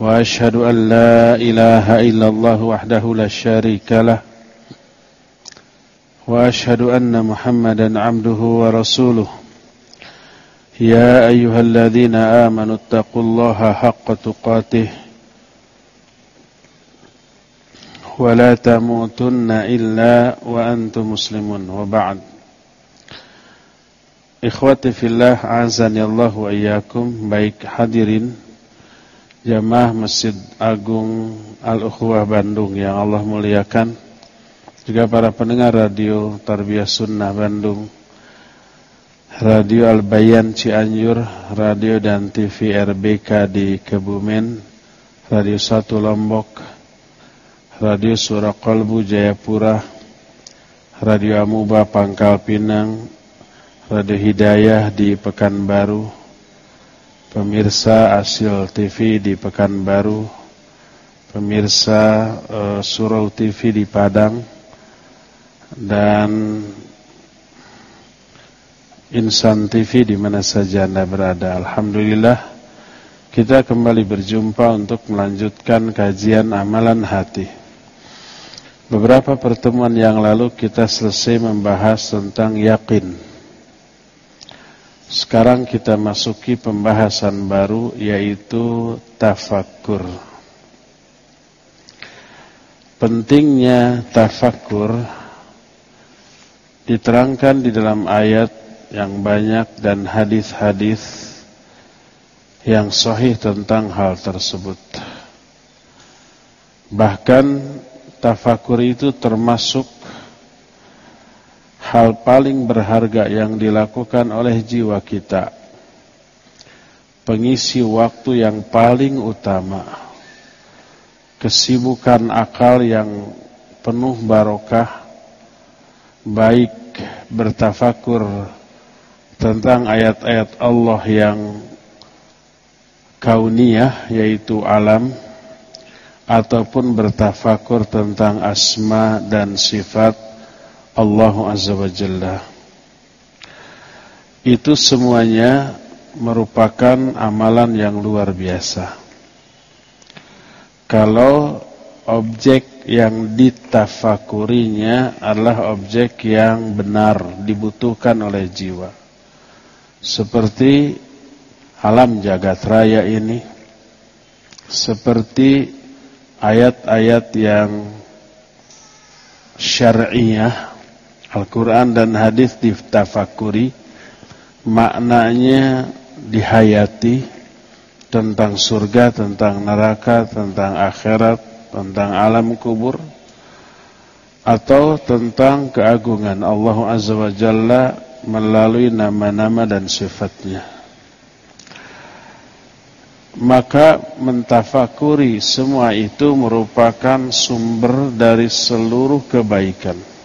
واشهد ان لا اله الا الله وحده لا شريك له واشهد ان محمدا عبده ورسوله يا ايها الذين امنوا اتقوا الله حق تقاته ولا تموتن الا وانتم مسلمون وبعد ikhwati fillah azani Allah wa iyyakum baik hadirin jamaah Masjid Agung Al-Ukhwah Bandung yang Allah muliakan. Juga para pendengar radio Tarbiyah Sunnah Bandung. Radio Al-Bayan Cianjur radio dan TV RBK di Kebumen. Radio 1 Lombok. Radio Surakolbu Jayapura. Radio Amuba Pangkal Pinang. Radio Hidayah di Pekanbaru Pemirsa Asil TV di Pekanbaru Pemirsa uh, Surau TV di Padang Dan Insan TV di mana saja Anda berada. Alhamdulillah Kita kembali berjumpa untuk melanjutkan kajian amalan hati. Beberapa pertemuan yang lalu kita selesai membahas tentang yakin sekarang kita masuki pembahasan baru yaitu tafakur. Pentingnya tafakur diterangkan di dalam ayat yang banyak dan hadis-hadis yang sahih tentang hal tersebut. Bahkan tafakur itu termasuk hal paling berharga yang dilakukan oleh jiwa kita. Pengisi waktu yang paling utama. Kesibukan akal yang penuh barokah. Baik bertafakur tentang ayat-ayat Allah yang kauniyah yaitu alam ataupun bertafakur tentang asma dan sifat Allah Azza wa Jalla. Itu semuanya merupakan amalan yang luar biasa. Kalau objek yang ditafakurinya adalah objek yang benar dibutuhkan oleh jiwa. Seperti alam jagat raya ini Seperti ayat-ayat yang syariah Al-Quran dan hadis ditafakuri maknanya dihayati tentang surga, tentang neraka, tentang akhirat, tentang alam kubur atau tentang keagungan Allah Azza wa Jalla melalui nama-nama dan sifatnya. Maka mentafakuri semua itu merupakan sumber dari seluruh kebaikan.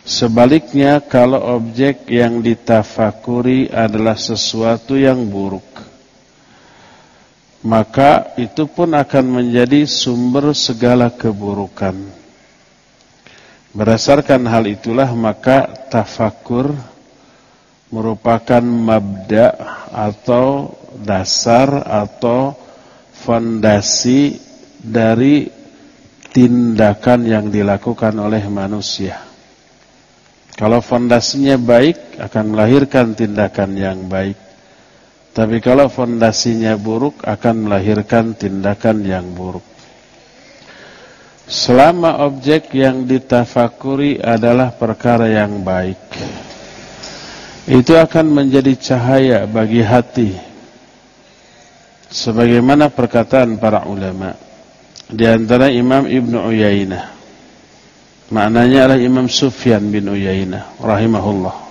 Sebaliknya kalau objek yang ditafakuri adalah sesuatu yang buruk Maka itu pun akan menjadi sumber segala keburukan. Berdasarkan hal itulah maka tafakur merupakan mabda atau dasar atau fondasi dari tindakan yang dilakukan oleh manusia kalau fondasinya baik akan melahirkan tindakan yang baik. Tapi kalau fondasinya buruk akan melahirkan tindakan yang buruk. Selama objek yang ditafakuri adalah perkara yang baik. Itu akan menjadi cahaya bagi hati. Sebagaimana perkataan para ulama. Di antara Imam Ibn Uyainah. Maknanya adalah Imam Sufyan bin Uyainah rahimahullah.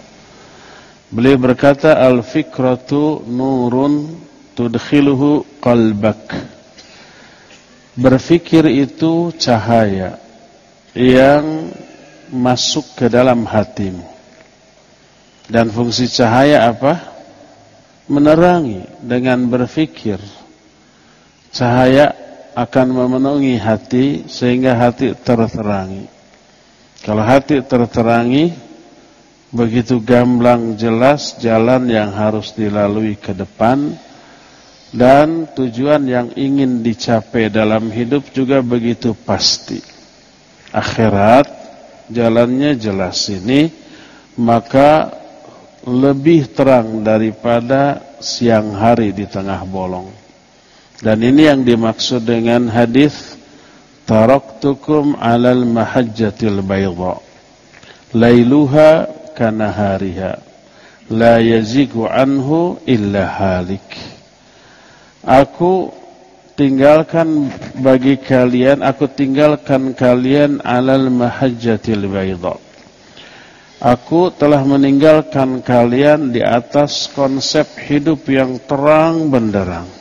Beliau berkata al-fikratu nurun tudkhiluhu qalbak. Berfikir itu cahaya yang masuk ke dalam hatimu. Dan fungsi cahaya apa? Menerangi dengan berfikir. Cahaya akan memenuhi hati sehingga hati terterangi. Kalau hati terterangi, begitu gamblang jelas jalan yang harus dilalui ke depan dan tujuan yang ingin dicapai dalam hidup juga begitu pasti. Akhirat jalannya jelas ini maka lebih terang daripada siang hari di tengah bolong. Dan ini yang dimaksud dengan hadis taraktukum 'alal mahajjatil bayda. Lailuha kanahariha. La yazigu anhu illa halik. Aku tinggalkan bagi kalian, aku tinggalkan kalian 'alal mahajjatil bayda Aku telah meninggalkan kalian di atas konsep hidup yang terang benderang.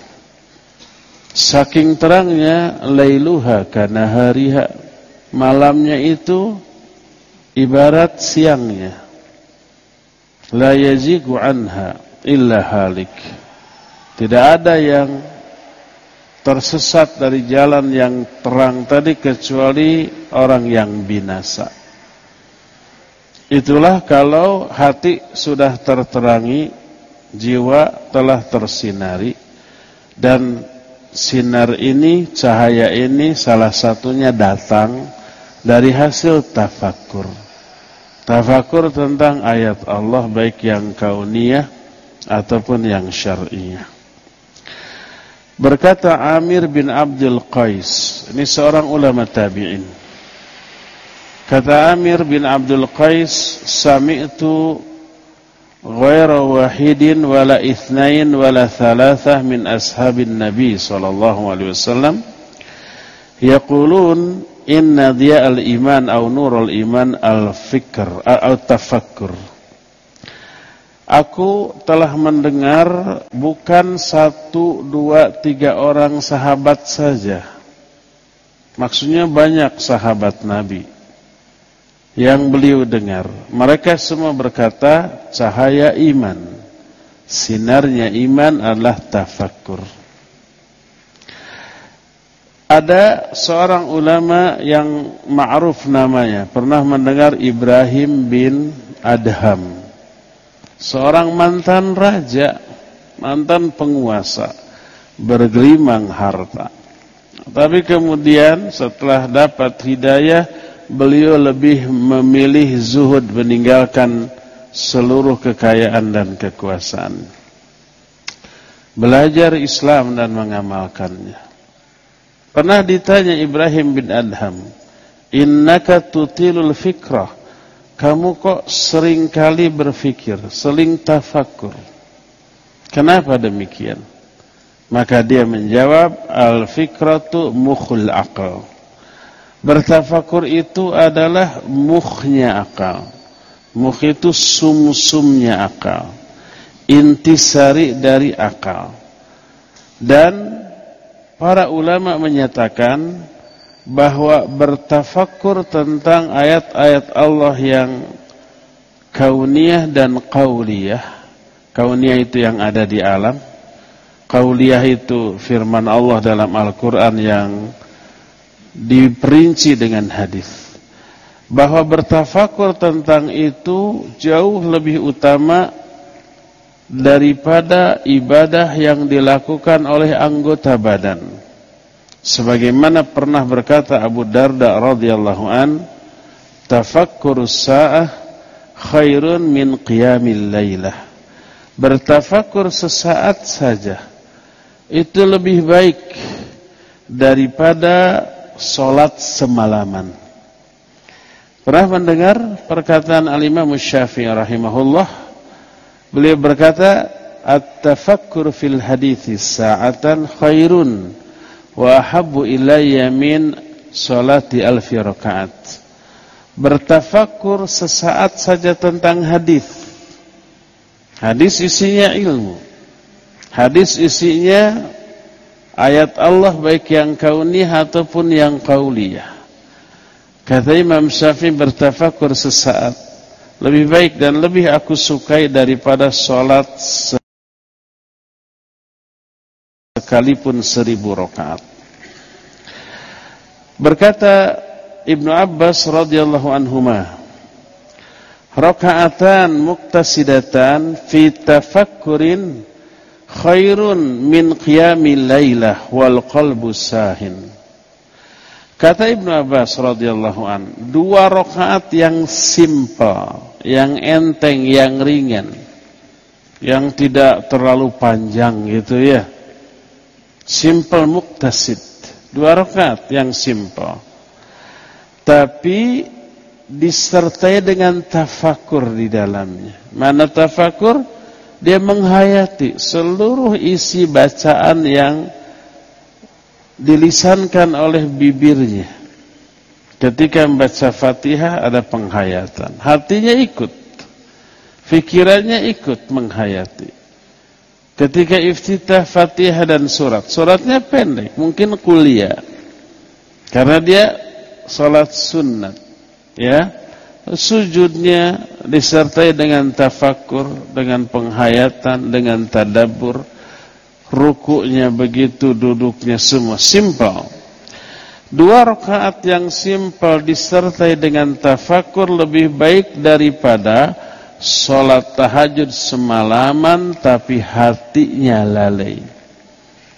Saking terangnya lailuha kana hariha. Malamnya itu ibarat siangnya. La yazigu anha illa halik. Tidak ada yang tersesat dari jalan yang terang tadi kecuali orang yang binasa. Itulah kalau hati sudah terterangi, jiwa telah tersinari dan sinar ini, cahaya ini salah satunya datang dari hasil tafakur. Tafakur tentang ayat Allah baik yang kauniyah ataupun yang syar'iyah. Berkata Amir bin Abdul Qais, ini seorang ulama tabi'in. Kata Amir bin Abdul Qais, sami'tu ghaira wahidin wala ithnain wala thalathah min ashabin Nabi sallallahu alaihi wasallam yaqulun inna diya al-iman aw nur al-iman al-fikr atau tafakkur. Aku telah mendengar bukan satu, dua, tiga orang sahabat saja. Maksudnya banyak sahabat Nabi yang beliau dengar. Mereka semua berkata cahaya iman. Sinarnya iman adalah tafakkur. Ada seorang ulama yang ma'ruf namanya, pernah mendengar Ibrahim bin Adham. Seorang mantan raja, mantan penguasa, bergelimang harta. Tapi kemudian setelah dapat hidayah, beliau lebih memilih zuhud meninggalkan seluruh kekayaan dan kekuasaan. Belajar Islam dan mengamalkannya. Pernah ditanya Ibrahim bin Adham, "Innaka tutilul fikrah?" Kamu kok sering kali berfikir, sering tafakur. Kenapa demikian? Maka dia menjawab, "Al-fikratu mukhul aqal." Bertafakur itu adalah mukhnya akal. Mukh itu sumsumnya akal. Intisari dari akal. Dan para ulama menyatakan bahwa bertafakur tentang ayat-ayat Allah yang kauniyah dan qauliyah. Kauniyah itu yang ada di alam. Qauliyah itu firman Allah dalam Al-Quran yang diperinci dengan hadis bahwa bertafakur tentang itu jauh lebih utama daripada ibadah yang dilakukan oleh anggota badan. Sebagaimana pernah berkata Abu Darda radhiyallahu an, tafakkurus sa'ah khairun min qiyamil lailah. Bertafakur sesaat saja itu lebih baik daripada solat semalaman. Pernah mendengar perkataan Al-Imam Syafi'i rahimahullah? Beliau berkata, "At-tafakkur fil hadithi sa'atan khairun wa ahabbu ilayya min salati alfi rakaat." Bertafakur sesaat saja tentang hadis. Hadis isinya ilmu. Hadis isinya ayat Allah baik yang kauni ataupun yang kauliyah. Kata Imam Syafi'i bertafakur sesaat. Lebih baik dan lebih aku sukai daripada sholat sekalipun seribu rakaat. Berkata Ibnu Abbas radhiyallahu anhuma, rakaatan muktasidatan fi tafakkurin khairun min qiyamil lailah wal qalbu sahin. Kata Ibnu Abbas radhiyallahu an, dua rakaat yang simpel, yang enteng, yang ringan, yang tidak terlalu panjang gitu ya. Simple muktasid. Dua rakaat yang simple. Tapi disertai dengan tafakur di dalamnya. Mana tafakur? Dia menghayati seluruh isi bacaan yang dilisankan oleh bibirnya. Ketika membaca Fatihah ada penghayatan. Hatinya ikut. Fikirannya ikut menghayati. Ketika iftitah Fatihah dan surat. Suratnya pendek, mungkin kuliah. Karena dia salat sunnat. Ya. Sujudnya disertai dengan tafakur, dengan penghayatan, dengan tadabbur. Rukuknya begitu, duduknya semua simple. Dua rakaat yang simpel disertai dengan tafakur lebih baik daripada Sholat tahajud semalaman tapi hatinya lalai.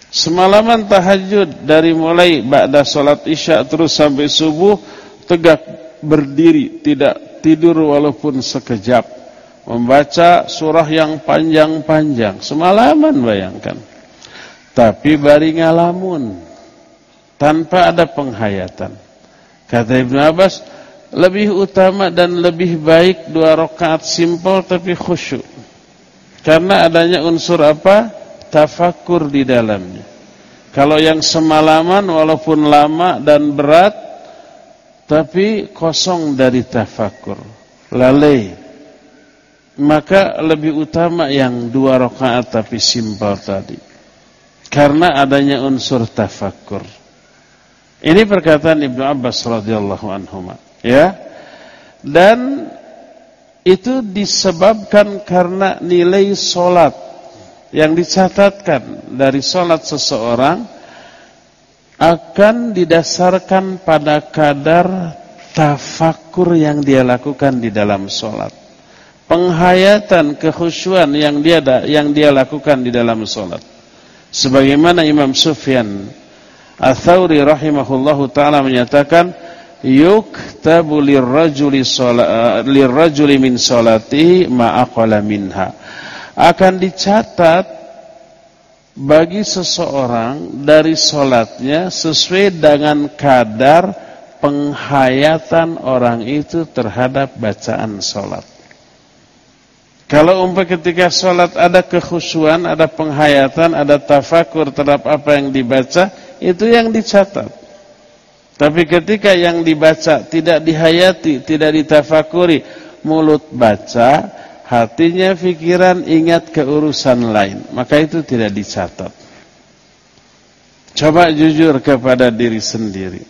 Semalaman tahajud dari mulai ba'da sholat isya terus sampai subuh tegak berdiri tidak tidur walaupun sekejap. Membaca surah yang panjang-panjang semalaman bayangkan. Tapi bari ngalamun tanpa ada penghayatan. Kata Ibn Abbas, lebih utama dan lebih baik dua rakaat simpel tapi khusyuk. Karena adanya unsur apa? Tafakur di dalamnya. Kalau yang semalaman walaupun lama dan berat tapi kosong dari tafakur, lalai. Maka lebih utama yang dua rakaat tapi simpel tadi. Karena adanya unsur tafakur. Ini perkataan Ibnu Abbas radhiyallahu anhu ya dan itu disebabkan karena nilai solat yang dicatatkan dari solat seseorang akan didasarkan pada kadar tafakur yang dia lakukan di dalam solat penghayatan kekhusyuan yang dia yang dia lakukan di dalam solat sebagaimana Imam Sufyan Ats-Tsauri rahimahullahu taala menyatakan yuktabu lirrajuli lirrajuli min salatihi ma aqala minha. Akan dicatat bagi seseorang dari solatnya sesuai dengan kadar penghayatan orang itu terhadap bacaan solat. Kalau umpah ketika solat ada kekhusyuan, ada penghayatan, ada tafakur terhadap apa yang dibaca, itu yang dicatat. Tapi ketika yang dibaca tidak dihayati, tidak ditafakuri, mulut baca, hatinya pikiran ingat ke urusan lain, maka itu tidak dicatat. Coba jujur kepada diri sendiri.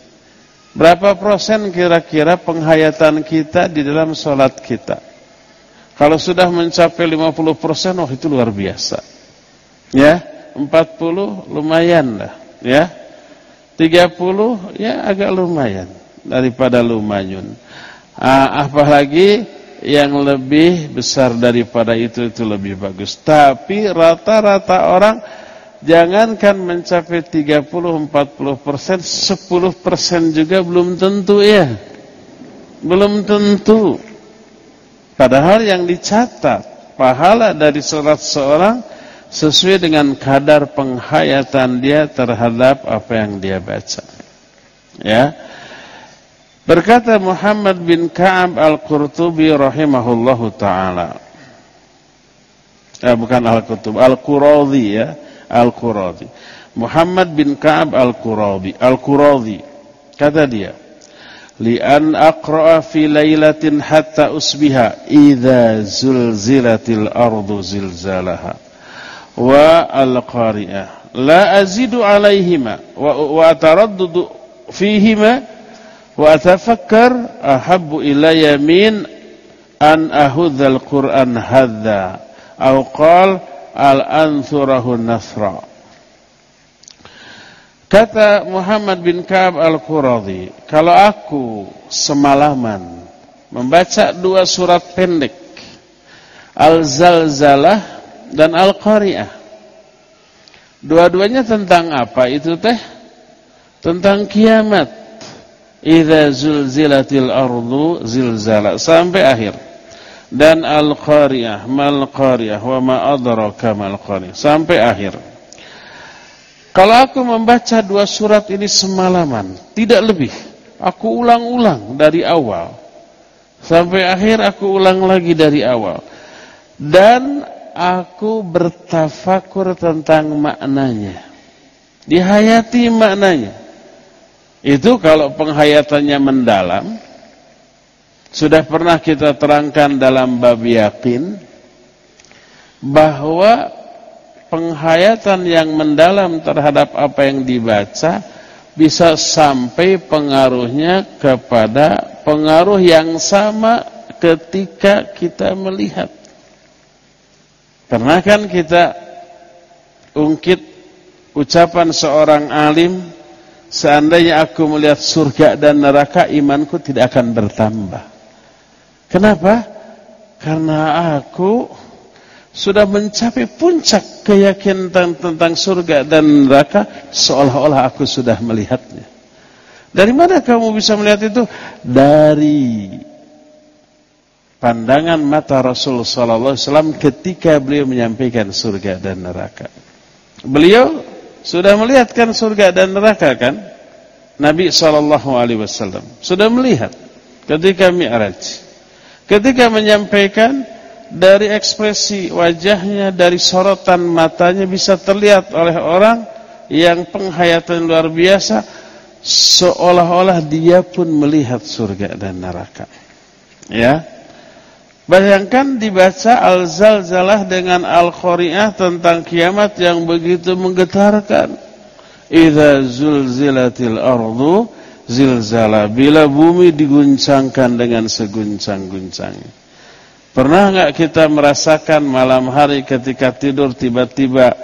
Berapa persen kira-kira penghayatan kita di dalam sholat kita? Kalau sudah mencapai 50 persen, oh itu luar biasa. Ya, 40 lumayan lah. Ya, 30 ya agak lumayan daripada lumayan. Ah, apalagi yang lebih besar daripada itu itu lebih bagus. Tapi rata-rata orang jangankan mencapai 30 40 persen, 10 persen juga belum tentu ya. Belum tentu. Padahal yang dicatat pahala dari sholat seorang sesuai dengan kadar penghayatan dia terhadap apa yang dia baca. Ya. Berkata Muhammad bin Ka'ab Al-Qurtubi rahimahullahu taala. Eh, bukan Al-Qurtubi, Al-Quradi ya, Al-Quradi. Muhammad bin Ka'ab Al-Quradi, Al-Quradi. Kata dia, "Li'an aqra'a fi lailatin hatta usbiha idza zulzilatil ardu zilzalaha." wa al-qari'ah la azidu alaihima wa, wa ataraddudu fihima wa atafakkar ahabbu ilayya min an ahudhal Qur'an hadza au qal al anthurahu nasra Kata Muhammad bin Ka'ab al-Quradhi, kalau aku semalaman membaca dua surat pendek, Al-Zalzalah dan Al-Qari'ah. Dua-duanya tentang apa itu teh? Tentang kiamat. Idza zulzilatil ardu zilzala sampai akhir. Dan Al-Qari'ah, mal Qari'ah wa ma adraka mal Qari'ah sampai akhir. Kalau aku membaca dua surat ini semalaman, tidak lebih. Aku ulang-ulang dari awal. Sampai akhir aku ulang lagi dari awal. Dan aku bertafakur tentang maknanya. Dihayati maknanya. Itu kalau penghayatannya mendalam. Sudah pernah kita terangkan dalam bab yakin. Bahwa penghayatan yang mendalam terhadap apa yang dibaca bisa sampai pengaruhnya kepada pengaruh yang sama ketika kita melihat. Pernah kan kita ungkit ucapan seorang alim, seandainya aku melihat surga dan neraka, imanku tidak akan bertambah. Kenapa? Karena aku sudah mencapai puncak keyakinan tentang surga dan neraka seolah-olah aku sudah melihatnya. Dari mana kamu bisa melihat itu? Dari pandangan mata Rasul sallallahu alaihi wasallam ketika beliau menyampaikan surga dan neraka. Beliau sudah melihatkan surga dan neraka kan? Nabi wasallam sudah melihat ketika Mi'raj. Ketika menyampaikan dari ekspresi wajahnya, dari sorotan matanya bisa terlihat oleh orang yang penghayatan luar biasa seolah-olah dia pun melihat surga dan neraka. Ya. Bayangkan dibaca Al-Zalzalah dengan Al-Qari'ah tentang kiamat yang begitu menggetarkan. Idza zulzilatil ardu zilzala bila bumi diguncangkan dengan seguncang-guncangnya. Pernah nggak kita merasakan malam hari ketika tidur tiba-tiba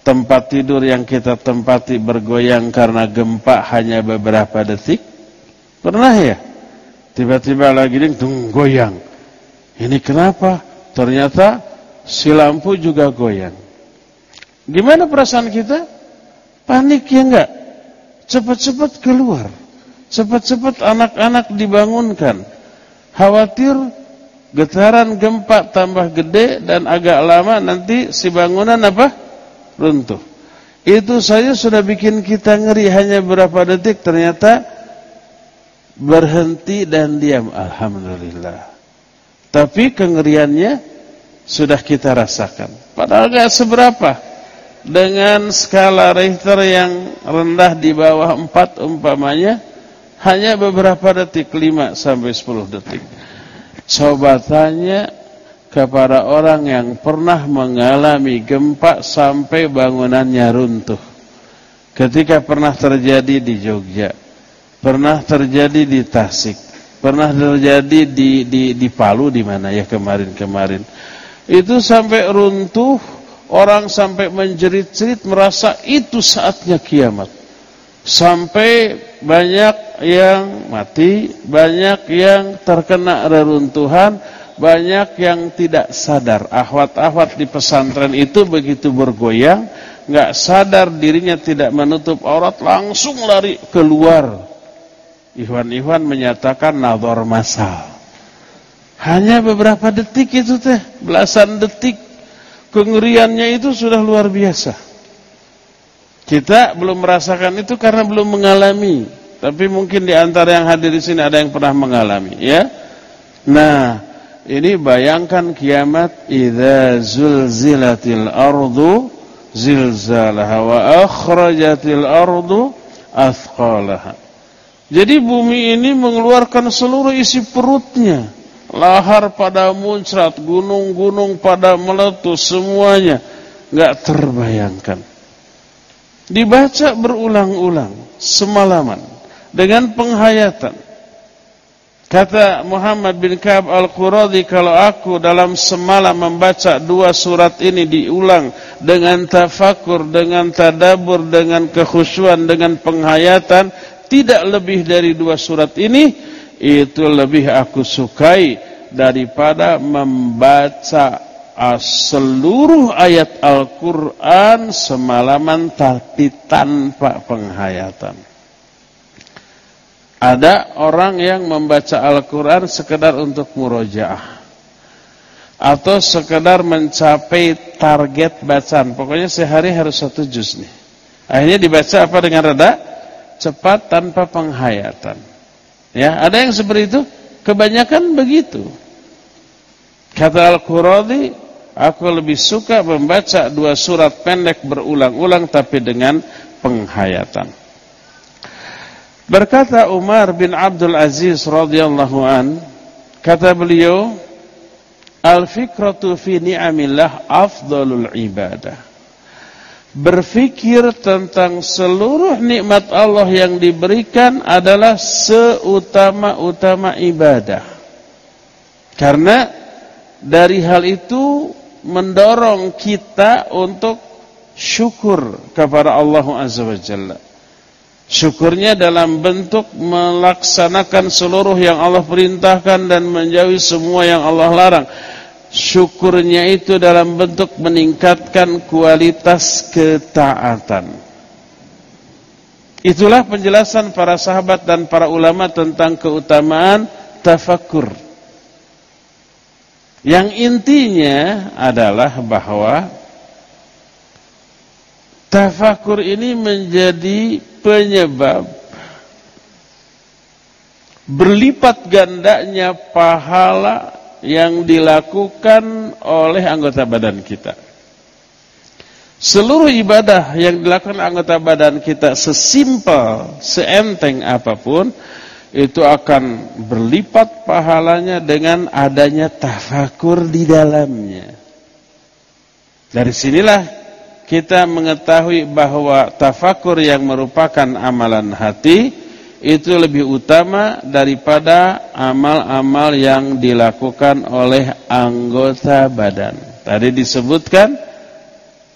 tempat tidur yang kita tempati bergoyang karena gempa hanya beberapa detik? Pernah ya? Tiba-tiba lagi dung goyang. Ini kenapa? Ternyata si lampu juga goyang. Gimana perasaan kita? Panik ya enggak? Cepat-cepat keluar. Cepat-cepat anak-anak dibangunkan. Khawatir getaran gempa tambah gede dan agak lama nanti si bangunan apa? runtuh. Itu saja sudah bikin kita ngeri hanya berapa detik ternyata berhenti dan diam. Alhamdulillah. Tapi kengeriannya sudah kita rasakan. Padahal gak seberapa. Dengan skala Richter yang rendah di bawah 4 umpamanya hanya beberapa detik 5 sampai 10 detik. Coba tanya kepada orang yang pernah mengalami gempa sampai bangunannya runtuh. Ketika pernah terjadi di Jogja, pernah terjadi di Tasik, pernah terjadi di di di Palu di mana ya kemarin-kemarin. Itu sampai runtuh, orang sampai menjerit-jerit merasa itu saatnya kiamat. Sampai banyak yang mati, banyak yang terkena reruntuhan, banyak yang tidak sadar. Ahwat-ahwat di pesantren itu begitu bergoyang, nggak sadar dirinya tidak menutup aurat, langsung lari keluar. Ikhwan-ikhwan menyatakan nador masal. Hanya beberapa detik itu teh, belasan detik. Kengeriannya itu sudah luar biasa. Kita belum merasakan itu karena belum mengalami. Tapi mungkin di antara yang hadir di sini ada yang pernah mengalami, ya. Nah, ini bayangkan kiamat idza zulzilatil ardu zilzalaha wa akhrajatil ardu athqalaha. Jadi bumi ini mengeluarkan seluruh isi perutnya. Lahar pada muncrat, gunung-gunung pada meletus semuanya nggak terbayangkan. Dibaca berulang-ulang semalaman dengan penghayatan. Kata Muhammad bin Ka'ab Al-Quradi kalau aku dalam semalam membaca dua surat ini diulang dengan tafakur, dengan tadabur, dengan kekhusyuan, dengan penghayatan, tidak lebih dari dua surat ini, itu lebih aku sukai daripada membaca seluruh ayat Al-Quran semalaman tapi tanpa penghayatan. Ada orang yang membaca Al-Quran sekedar untuk murojaah. Atau sekedar mencapai target bacaan. Pokoknya sehari harus satu juz nih. Akhirnya dibaca apa dengan rada? Cepat tanpa penghayatan. Ya, ada yang seperti itu. Kebanyakan begitu. Kata Al-Quradi, aku lebih suka membaca dua surat pendek berulang-ulang tapi dengan penghayatan. Berkata Umar bin Abdul Aziz radhiyallahu an, kata beliau, "Al-fikratu fi ni'amillah afdalul ibadah." Berfikir tentang seluruh nikmat Allah yang diberikan adalah seutama-utama ibadah. Karena dari hal itu mendorong kita untuk syukur kepada Allah Azza wa Jalla. Syukurnya dalam bentuk melaksanakan seluruh yang Allah perintahkan dan menjauhi semua yang Allah larang. Syukurnya itu dalam bentuk meningkatkan kualitas ketaatan. Itulah penjelasan para sahabat dan para ulama tentang keutamaan tafakur. Yang intinya adalah bahwa tafakur ini menjadi penyebab berlipat gandanya pahala yang dilakukan oleh anggota badan kita. Seluruh ibadah yang dilakukan anggota badan kita sesimpel, seenteng apa pun itu akan berlipat pahalanya dengan adanya tafakur di dalamnya. Dari sinilah kita mengetahui bahwa tafakur yang merupakan amalan hati itu lebih utama daripada amal-amal yang dilakukan oleh anggota badan. Tadi disebutkan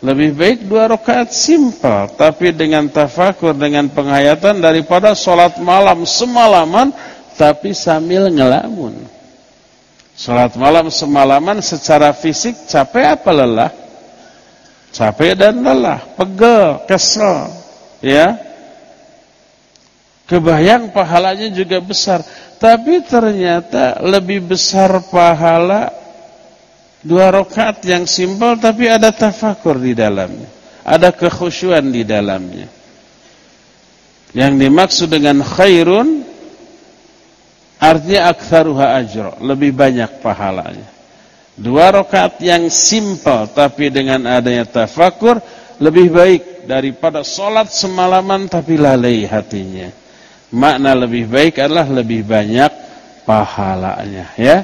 lebih baik dua rakaat simpel tapi dengan tafakur dengan penghayatan daripada sholat malam semalaman tapi sambil ngelamun. Sholat malam semalaman secara fisik capek apa lelah? capek dan lelah, pegel, kesel, ya. Kebayang pahalanya juga besar, tapi ternyata lebih besar pahala dua rakaat yang simpel tapi ada tafakur di dalamnya, ada kekhusyuan di dalamnya. Yang dimaksud dengan khairun artinya aktsaruha ajra, lebih banyak pahalanya. Dua rakaat yang simpel tapi dengan adanya tafakur lebih baik daripada solat semalaman tapi lalai hatinya. Makna lebih baik adalah lebih banyak pahalanya ya.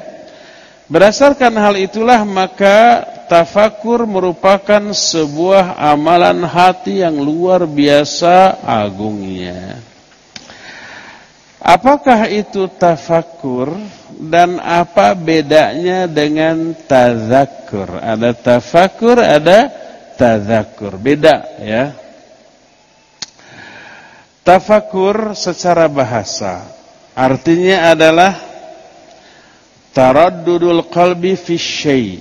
Berdasarkan hal itulah maka tafakur merupakan sebuah amalan hati yang luar biasa agungnya. Apakah itu tafakur dan apa bedanya dengan tazakur? Ada tafakur, ada tazakur. Beda ya. Tafakur secara bahasa artinya adalah taraddudul qalbi fi syai.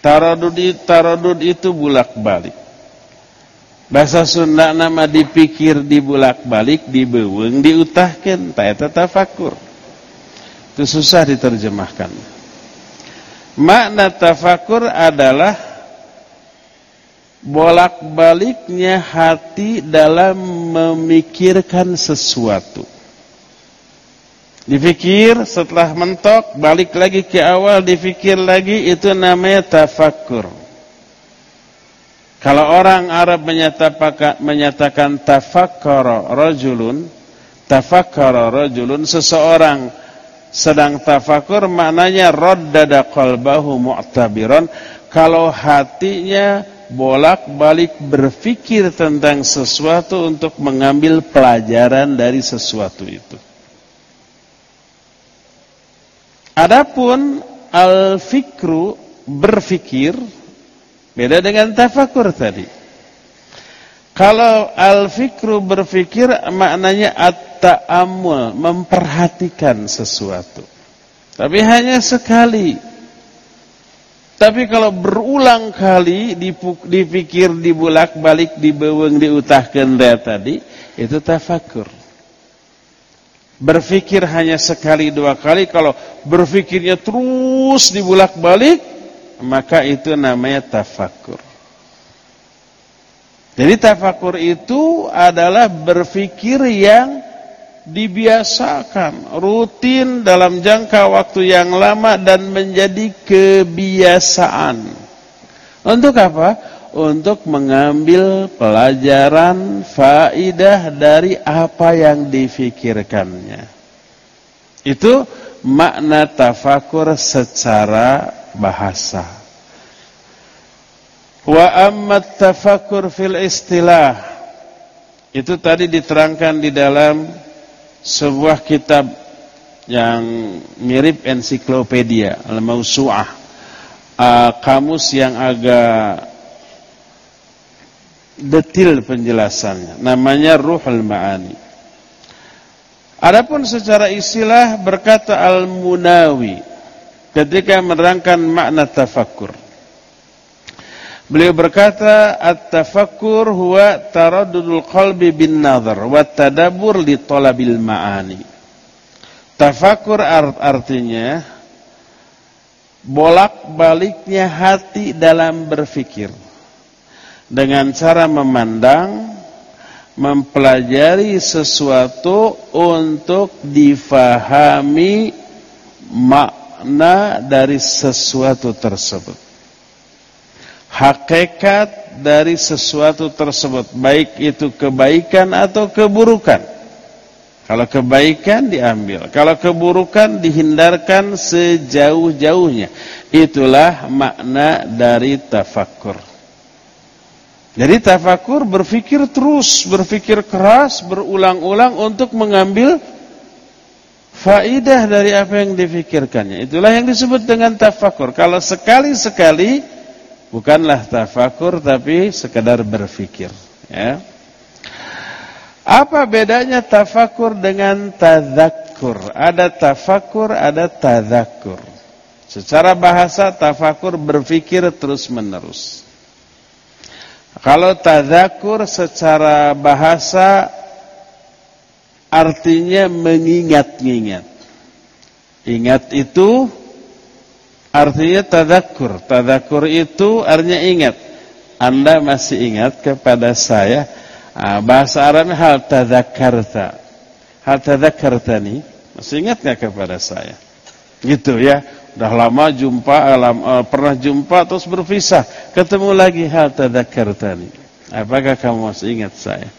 Taraddud taraddud itu bulak-balik. Bahasa Sunda nama dipikir dibulak-balik, dibeweng, diutahkan, tak eta tafakur. Itu susah diterjemahkan. Makna tafakur adalah bolak-baliknya hati dalam memikirkan sesuatu. Dipikir setelah mentok, balik lagi ke awal, dipikir lagi, itu namanya tafakur. Kalau orang Arab menyatakan, menyatakan tafakkara rajulun, tafakkara rajulun seseorang sedang tafakur maknanya raddada qalbahu mu'tabiran kalau hatinya bolak-balik berpikir tentang sesuatu untuk mengambil pelajaran dari sesuatu itu. Adapun al-fikru berfikir beda dengan tafakur tadi. Kalau al-fikru berfikir maknanya at-ta'ammul, memperhatikan sesuatu. Tapi hanya sekali tapi kalau berulang kali dipikir, dibulak-balik, dibeweng, diutahkan dia tadi, itu tafakur. Berfikir hanya sekali dua kali, kalau berfikirnya terus dibulak-balik, maka itu namanya tafakur. Jadi tafakur itu adalah berfikir yang dibiasakan rutin dalam jangka waktu yang lama dan menjadi kebiasaan. Untuk apa? Untuk mengambil pelajaran faidah dari apa yang difikirkannya. Itu makna tafakur secara bahasa. Wa amma tafakur fil istilah. Itu tadi diterangkan di dalam sebuah kitab yang mirip ensiklopedia al-mausu'ah uh, kamus yang agak detil penjelasannya. Namanya Ruhul Ma'ani. Adapun secara istilah berkata Al-Munawi ketika menerangkan makna tafakkur Beliau berkata, "At-tafakkur huwa taraddudul qalbi bin nazar wa tadabbur li talabil ma'ani." Tafakkur art artinya bolak-baliknya hati dalam berfikir dengan cara memandang, mempelajari sesuatu untuk difahami makna dari sesuatu tersebut hakikat dari sesuatu tersebut baik itu kebaikan atau keburukan. Kalau kebaikan diambil kalau keburukan dihindarkan sejauh-jauhnya. Itulah makna dari tafakur jadi tafakur berpikir terus berpikir keras berulang-ulang untuk mengambil faidah dari apa yang difikirkannya. Itulah yang disebut dengan tafakur kalau sekali-sekali Bukanlah tafakur tapi sekedar berfikir, ya. Apa bedanya tafakur dengan tadzakur? Ada tafakur, ada tadzakur. Secara bahasa tafakur berfikir terus-menerus. Kalau tadzakur secara bahasa artinya mengingat-ingat. Ingat itu Artinya tadakur. Tadakur itu artinya ingat. Anda masih ingat kepada saya. Ah, bahasa Arabnya hal tadakarta. Hal tadakartani. Masih ingat gak kepada saya? Gitu ya. Udah lama jumpa, alam, uh, pernah jumpa terus berpisah. Ketemu lagi hal tadakartani. Apakah kamu masih ingat saya?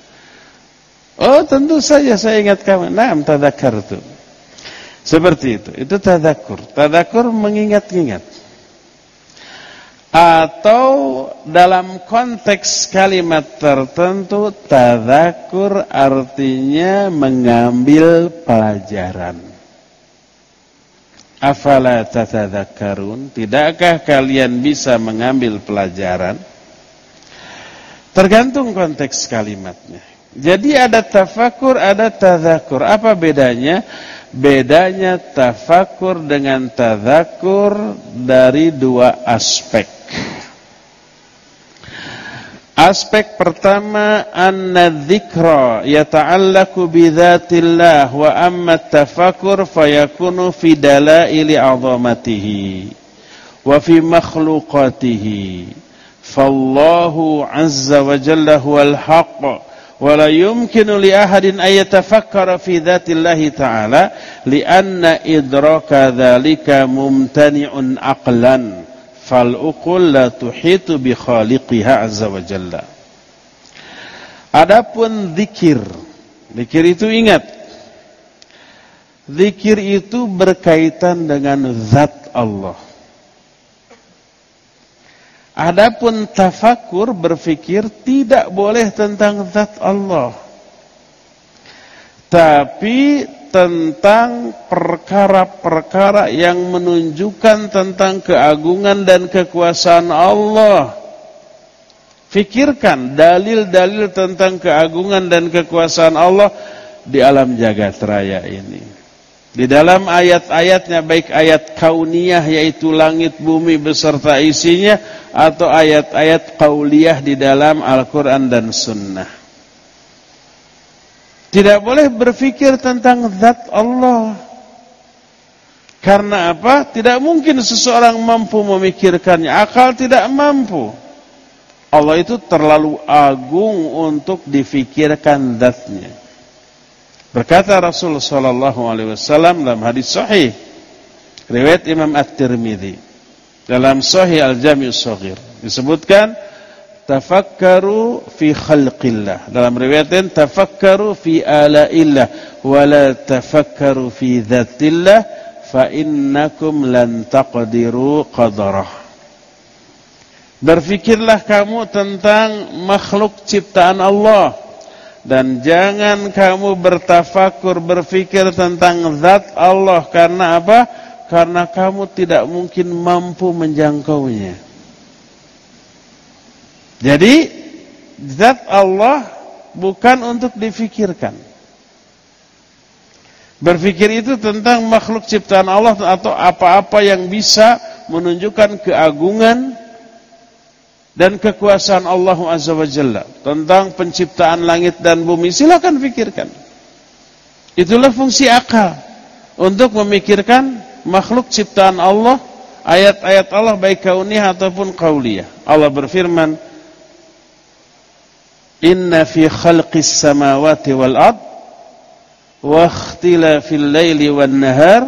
Oh tentu saja saya ingat kamu. Nah, tadakartu. Seperti itu. Itu tadakur. Tadakur mengingat-ingat. Atau dalam konteks kalimat tertentu tadakur artinya mengambil pelajaran. Afala tatadakkarun? Tidakkah kalian bisa mengambil pelajaran? Tergantung konteks kalimatnya. Jadi ada tafakur, ada tadakur. Apa bedanya? Bedanya tafakur dengan tadzakur dari dua aspek. Aspek pertama anna dzikra yata'allaqu bi dzatillah wa amma tafakkur fayakunu fi dalaili 'azamatihi wa fi makhluqatihi. Fallahu 'azza wa jalla huwal haqq wala yumkinu li ahadin ayatafakkara fi dzatillahi ta'ala lianna idraka dzalika mumtani'un aqlan. Fal uqul la tuhitu bi khaliqiha azza wa jalla. Adapun zikir zikir itu ingat. Zikir itu berkaitan dengan zat Allah. Adapun tafakur berfikir tidak boleh tentang zat Allah. Tapi tentang perkara-perkara yang menunjukkan tentang keagungan dan kekuasaan Allah. Fikirkan dalil-dalil tentang keagungan dan kekuasaan Allah di alam jagat raya ini. Di dalam ayat-ayatnya baik ayat kauniyah yaitu langit bumi beserta isinya atau ayat-ayat qauliyah di dalam Al-Qur'an dan sunnah. Tidak boleh berfikir tentang zat Allah. Karena apa? Tidak mungkin seseorang mampu memikirkannya. Akal tidak mampu. Allah itu terlalu agung untuk difikirkan zatnya. Berkata Rasul sallallahu alaihi wasallam dalam hadis sahih riwayat Imam At-Tirmizi dalam Sahih Al-Jami' Shaghir disebutkan tafakkaru fi khalqillah. Dalam riwayat lain tafakkaru fi ala'illah wa la tafakkaru fi dzatillah fa innakum lan taqdiru qadarah. Berfikirlah kamu tentang makhluk ciptaan Allah dan jangan kamu bertafakur berfikir tentang zat Allah karena apa? Karena kamu tidak mungkin mampu menjangkaunya. Jadi zat Allah bukan untuk difikirkan. Berfikir itu tentang makhluk ciptaan Allah atau apa-apa yang bisa menunjukkan keagungan dan kekuasaan Allah Azza wa Jalla tentang penciptaan langit dan bumi silakan pikirkan. Itulah fungsi akal untuk memikirkan makhluk ciptaan Allah ayat-ayat Allah baik kauniyah ataupun qauliyah Allah berfirman Inna fi khalqis samawati wal ard wa ikhtilafil laili wan nahar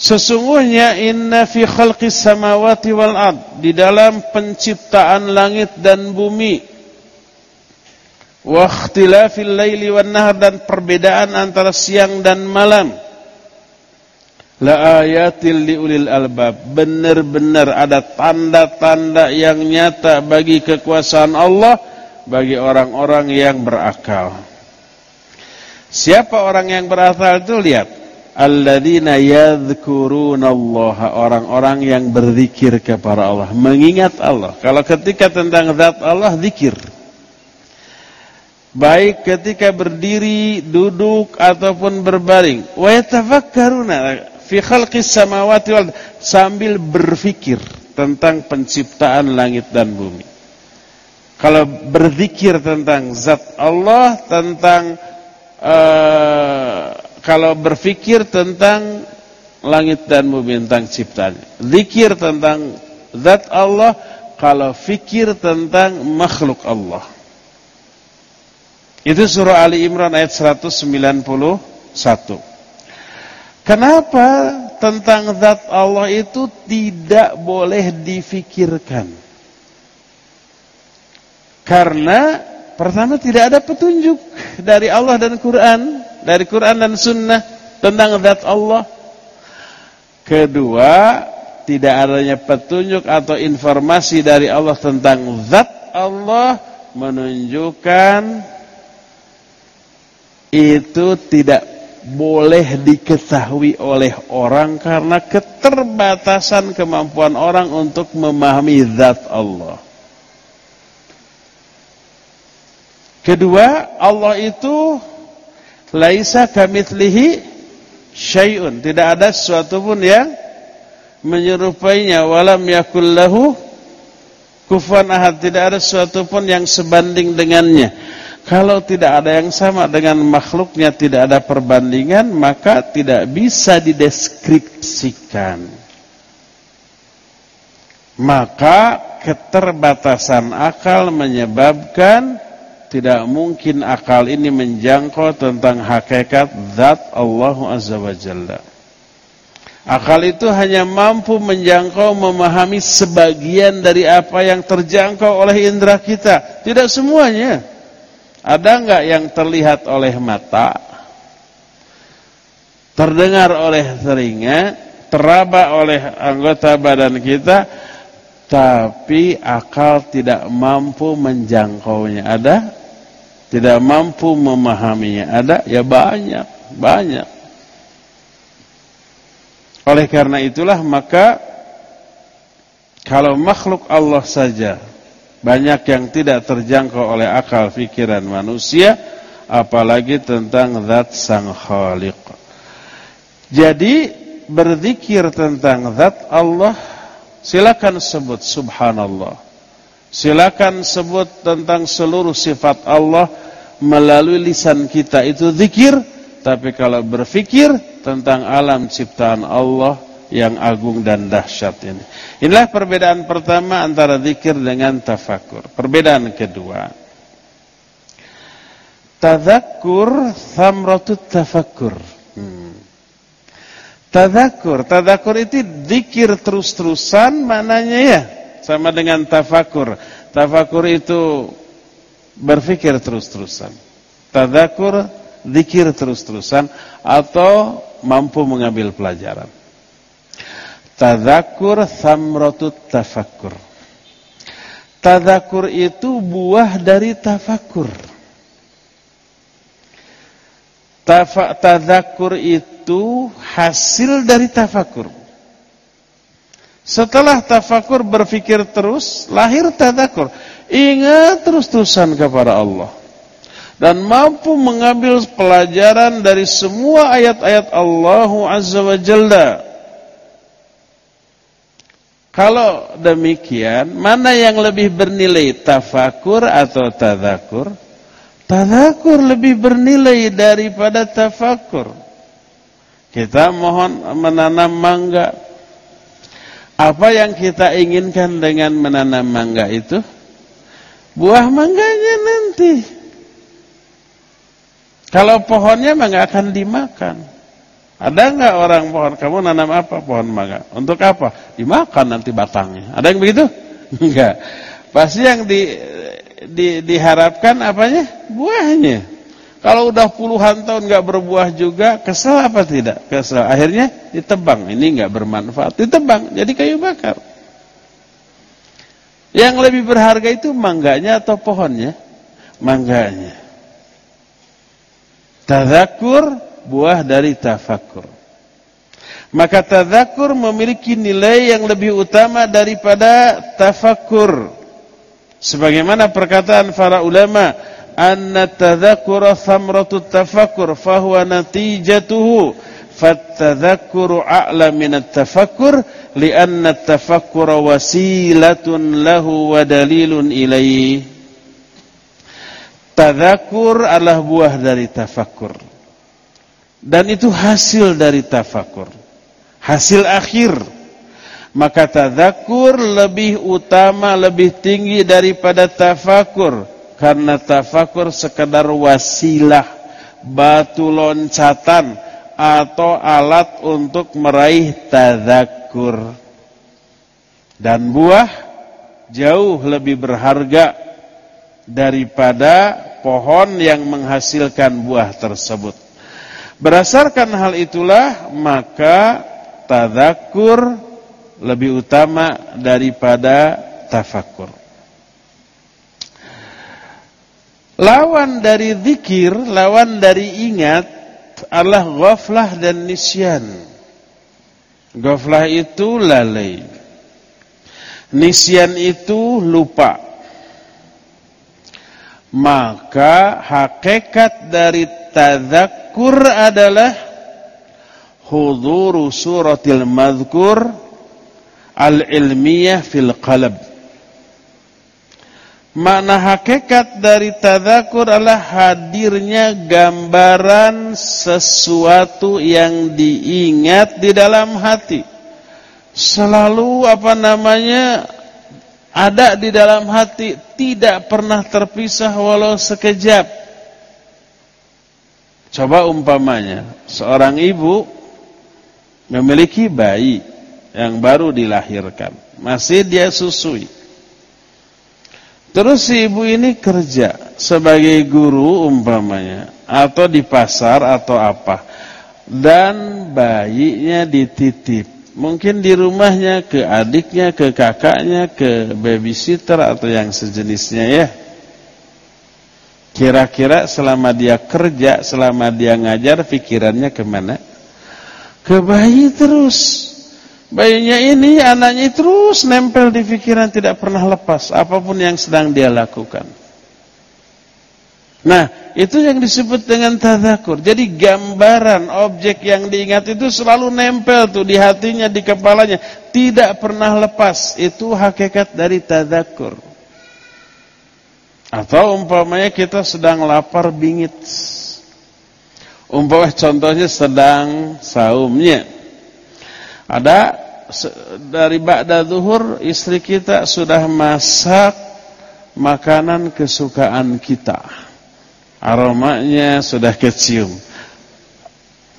Sesungguhnya inna fi khalqis samawati wal ard di dalam penciptaan langit dan bumi. Wa ikhtilafil laili wan nahar dan perbedaan antara siang dan malam. La ayatil liulil albab benar-benar ada tanda-tanda yang nyata bagi kekuasaan Allah bagi orang-orang yang berakal. Siapa orang yang berakal itu? Lihat alladzina yadhkurunallaha orang-orang yang berzikir kepada Allah mengingat Allah. Kalau ketika tentang zat Allah zikir. Baik ketika berdiri duduk ataupun berbaring. Wa yatafakkaruna fi khalqis samawati wal sambil berfikir tentang penciptaan langit dan bumi. Kalau berzikir tentang zat Allah tentang uh, kalau berfikir tentang langit dan bumi tentang ciptanya. Zikir tentang zat Allah, kalau fikir tentang makhluk Allah. Itu surah Ali Imran ayat 191. Kenapa tentang zat Allah itu tidak boleh difikirkan? Karena pertama tidak ada petunjuk dari Allah dan Quran dari Quran dan Sunnah tentang zat Allah. Kedua, tidak adanya petunjuk atau informasi dari Allah tentang zat Allah menunjukkan itu tidak boleh diketahui oleh orang karena keterbatasan kemampuan orang untuk memahami zat Allah. Kedua, Allah itu laisa kamitslihi syai'un. Tidak ada sesuatu pun yang menyerupainya. Walam yakul lahu kufuwan ahad. Tidak ada sesuatu pun yang sebanding dengannya. Kalau tidak ada yang sama dengan makhluknya tidak ada perbandingan maka tidak bisa dideskripsikan. Maka keterbatasan akal menyebabkan tidak mungkin akal ini menjangkau tentang hakikat zat Allah Azza wa Jalla. Akal itu hanya mampu menjangkau memahami sebagian dari apa yang terjangkau oleh indera kita, tidak semuanya. Ada enggak yang terlihat oleh mata, terdengar oleh telinga, teraba oleh anggota badan kita, tapi akal tidak mampu menjangkaunya. Ada? Tidak mampu memahaminya. Ada? Ya banyak, banyak. Oleh karena itulah maka kalau makhluk Allah saja banyak yang tidak terjangkau oleh akal fikiran manusia, apalagi tentang zat sang khaliq. Jadi berzikir tentang zat Allah, silakan sebut subhanallah. Silakan sebut tentang seluruh sifat Allah melalui lisan kita itu zikir, tapi kalau berfikir tentang alam ciptaan Allah yang agung dan dahsyat ini. Inilah perbedaan pertama antara zikir dengan tafakur. Perbedaan kedua. Tadzakur thamratut tafakur. Hmm. Tadzakur, tadzakur itu zikir terus-terusan maknanya ya sama dengan tafakur. Tafakur itu berfikir terus-terusan. Tadakur zikir terus-terusan atau mampu mengambil pelajaran. Tadakur thamratut tafakur. Tadakur itu buah dari tafakur. Tadakur itu hasil dari tafakur. Setelah tafakur berfikir terus, lahir tadakur. Ingat terus-terusan kepada Allah. Dan mampu mengambil pelajaran dari semua ayat-ayat Allah Azza wa Jalla. Kalau demikian, mana yang lebih bernilai tafakur atau tadakur? Tadakur lebih bernilai daripada tafakur. Kita mohon menanam mangga, apa yang kita inginkan dengan menanam mangga itu? Buah mangganya nanti. Kalau pohonnya mangga akan dimakan. Ada enggak orang pohon kamu nanam apa pohon mangga? Untuk apa? Dimakan nanti batangnya. Ada yang begitu? Enggak. Pasti yang di, di diharapkan apanya? Buahnya. Kalau udah puluhan tahun nggak berbuah juga, kesel apa tidak? Kesel. Akhirnya ditebang. Ini nggak bermanfaat. Ditebang, jadi kayu bakar. Yang lebih berharga itu mangganya atau pohonnya? Mangganya. Tadakur buah dari tafakur. Maka tadakur memiliki nilai yang lebih utama daripada tafakur. Sebagaimana perkataan para ulama, anna tadhakkura thamratu tafakkur fahuwa natijatuhu. Fattadhakkuru a'la min at-tafakkur li'anna at-tafakkura wasilatun lahu wa dalilun ilaihi tadzakur adalah buah dari tafakkur. Dan itu hasil dari tafakkur. Hasil akhir. Maka tadzakur lebih utama lebih tinggi daripada tafakur karena tafakur sekedar wasilah, batu loncatan atau alat untuk meraih tadakur. Dan buah jauh lebih berharga daripada pohon yang menghasilkan buah tersebut. Berdasarkan hal itulah maka tadakur lebih utama daripada tafakur. Lawan dari zikir, lawan dari ingat adalah ghaflah dan nisyan. Ghaflah itu lalai. Nisyan itu lupa. Maka hakikat dari tadzakur adalah huduru suratil madhkur al-ilmiyah fil qalb. Makna hakikat dari tadakur adalah hadirnya gambaran sesuatu yang diingat di dalam hati. Selalu apa namanya ada di dalam hati, tidak pernah terpisah walau sekejap. Coba umpamanya, seorang ibu memiliki bayi yang baru dilahirkan, masih dia susui. Terus si ibu ini kerja sebagai guru umpamanya atau di pasar atau apa. Dan bayinya dititip. Mungkin di rumahnya ke adiknya, ke kakaknya, ke babysitter atau yang sejenisnya ya. Kira-kira selama dia kerja, selama dia ngajar pikirannya ke mana? Ke bayi terus. Bayinya ini, anaknya terus nempel di pikiran tidak pernah lepas apa pun yang sedang dia lakukan. Nah, itu yang disebut dengan tadakur. Jadi gambaran objek yang diingat itu selalu nempel tuh di hatinya, di kepalanya, tidak pernah lepas. Itu hakikat dari tadakur. Atau umpamanya kita sedang lapar bingit. Umpamanya contohnya sedang saumnya. Ada dari ba'da zuhur istri kita sudah masak makanan kesukaan kita. Aromanya sudah kecium.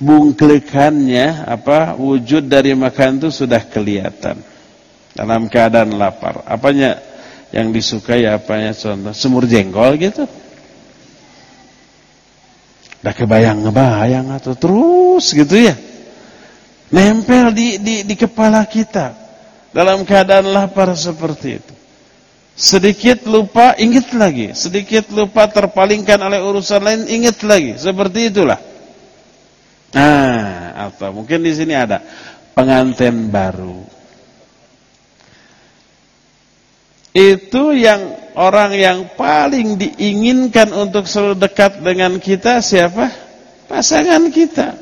Bungklekannya apa wujud dari makan itu sudah kelihatan. Dalam keadaan lapar. Apanya yang disukai apanya contoh semur jengkol gitu. Udah kebayang-ngebayang atau terus gitu ya nempel di, di, di kepala kita dalam keadaan lapar seperti itu. Sedikit lupa, ingat lagi. Sedikit lupa terpalingkan oleh urusan lain, ingat lagi. Seperti itulah. Nah, atau mungkin di sini ada pengantin baru. Itu yang orang yang paling diinginkan untuk selalu dekat dengan kita siapa? Pasangan kita.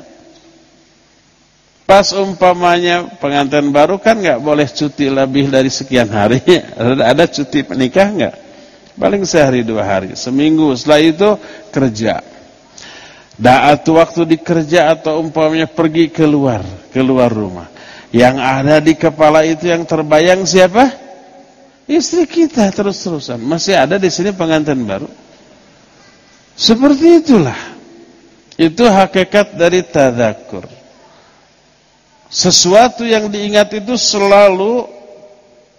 Pas umpamanya pengantin baru kan nggak boleh cuti lebih dari sekian hari. Ada cuti menikah nggak? Paling sehari dua hari, seminggu. Setelah itu kerja. Daat waktu dikerja atau umpamanya pergi keluar, keluar rumah. Yang ada di kepala itu yang terbayang siapa? Istri kita terus-terusan. Masih ada di sini pengantin baru. Seperti itulah. Itu hakikat dari tadakur. Sesuatu yang diingat itu selalu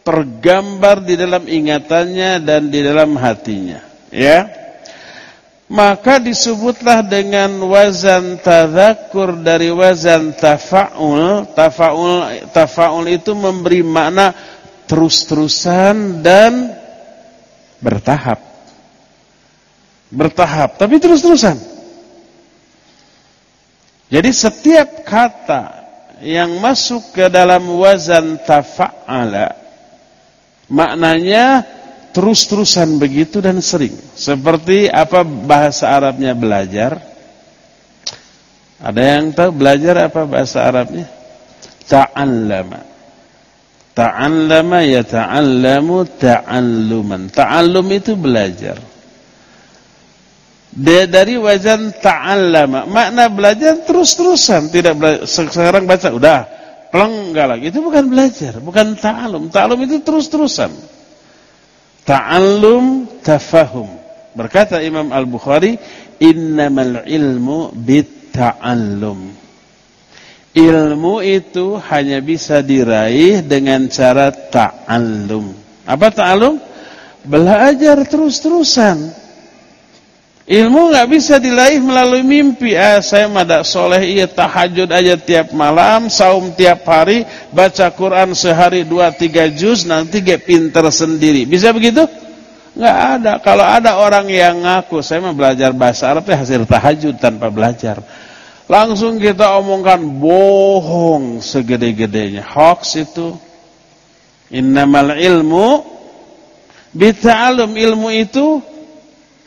tergambar di dalam ingatannya dan di dalam hatinya. Ya. Maka disebutlah dengan wazan tadzakur dari wazan tafa'ul. Tafa'ul tafa'ul itu memberi makna terus-terusan dan bertahap. Bertahap, tapi terus-terusan. Jadi setiap kata yang masuk ke dalam wazan tafa'ala. Maknanya terus-terusan begitu dan sering. Seperti apa bahasa Arabnya belajar? Ada yang tahu belajar apa bahasa Arabnya? Ta'allama. Ta'allama ya ta'allamu ta'alluman. Ta'allum itu belajar dari wazan ta'allama. Makna belajar terus-terusan, tidak belajar. sekarang baca udah pleng enggak lagi. Itu bukan belajar, bukan ta'allum. Ta'allum itu terus-terusan. Ta'allum tafahum. Berkata Imam Al-Bukhari, "Innamal ilmu bit-ta'allum." Ilmu itu hanya bisa diraih dengan cara ta'allum. Apa ta'allum? Belajar terus-terusan. Ilmu nggak bisa diraih melalui mimpi. Ah, saya madak soleh iya tahajud aja tiap malam, saum tiap hari, baca Quran sehari dua tiga juz, nanti gak pinter sendiri. Bisa begitu? Nggak ada. Kalau ada orang yang ngaku, saya mau belajar bahasa Arab ya hasil tahajud tanpa belajar. Langsung kita omongkan bohong segede-gedenya. Hoax itu. Innamal ilmu bita'alum ilmu itu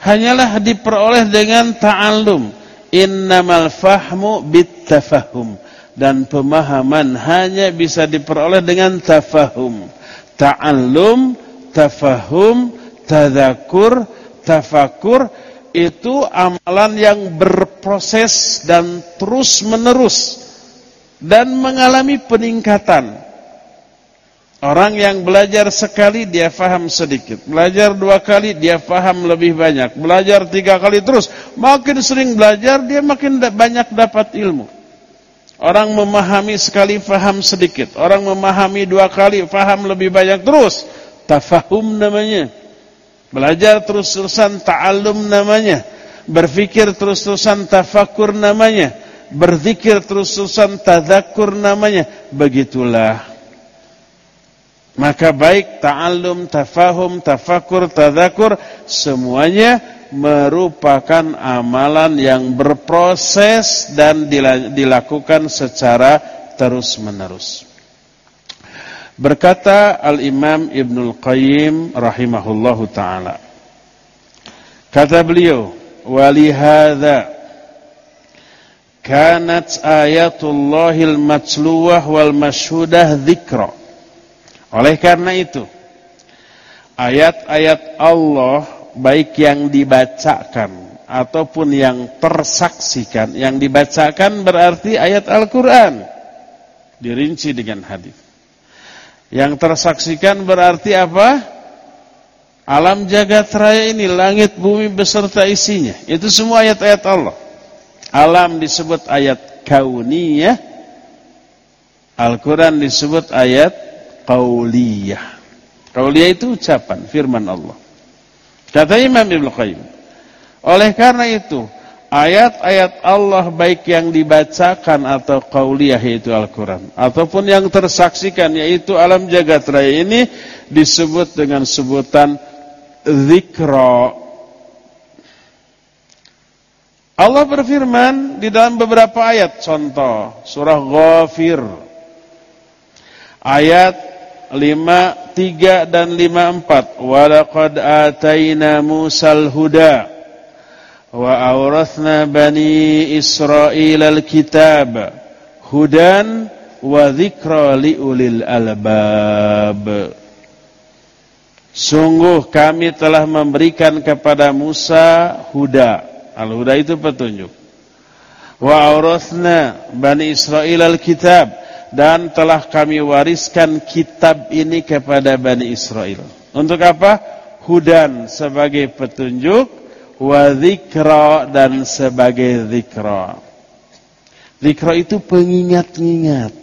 hanyalah diperoleh dengan ta'allum. Innamal fahmu bittafahum. Dan pemahaman hanya bisa diperoleh dengan tafahum. Ta'allum, tafahum, tadakur, tafakur. Itu amalan yang berproses dan terus menerus. Dan mengalami peningkatan. Orang yang belajar sekali dia faham sedikit. Belajar dua kali dia faham lebih banyak. Belajar tiga kali terus. Makin sering belajar dia makin banyak dapat ilmu. Orang memahami sekali faham sedikit. Orang memahami dua kali faham lebih banyak terus. Tafahum namanya. Belajar terus-terusan ta'allum namanya. Berfikir terus-terusan tafakur namanya. Berzikir terus-terusan tadakur namanya. Begitulah maka baik ta'allum, tafahum, tafakur, tadakur semuanya merupakan amalan yang berproses dan dilakukan secara terus-menerus. Berkata Al-Imam Ibnul Qayyim rahimahullahu taala. Kata beliau, "Walihada kanat ayatullahil matsluwah wal masyhudah dzikra." Oleh karena itu, ayat-ayat Allah baik yang dibacakan ataupun yang tersaksikan, yang dibacakan berarti ayat Al-Qur'an dirinci dengan hadis. Yang tersaksikan berarti apa? Alam jagat raya ini, langit bumi beserta isinya. Itu semua ayat-ayat Allah. Alam disebut ayat kauniyah. Al-Quran disebut ayat qauliyah. Qauliyah itu ucapan firman Allah. Kata Imam Ibnu Qayyim. Oleh karena itu, ayat-ayat Allah baik yang dibacakan atau qauliyah yaitu Al-Qur'an ataupun yang tersaksikan yaitu alam jagat raya ini disebut dengan sebutan zikra. Allah berfirman di dalam beberapa ayat contoh surah Ghafir ayat 5 3 dan 5 4 walaqad ataina musal huda wa awrathna bani israil alkitab. Hudan wa dzikra liulil albab. Sungguh kami telah memberikan kepada Musa huda. Al-huda itu petunjuk. Wa awrathna bani israil alkitab dan telah kami wariskan kitab ini kepada Bani Israel. Untuk apa? Hudan sebagai petunjuk, wa zikra dan sebagai zikra. Zikra itu pengingat-ingat,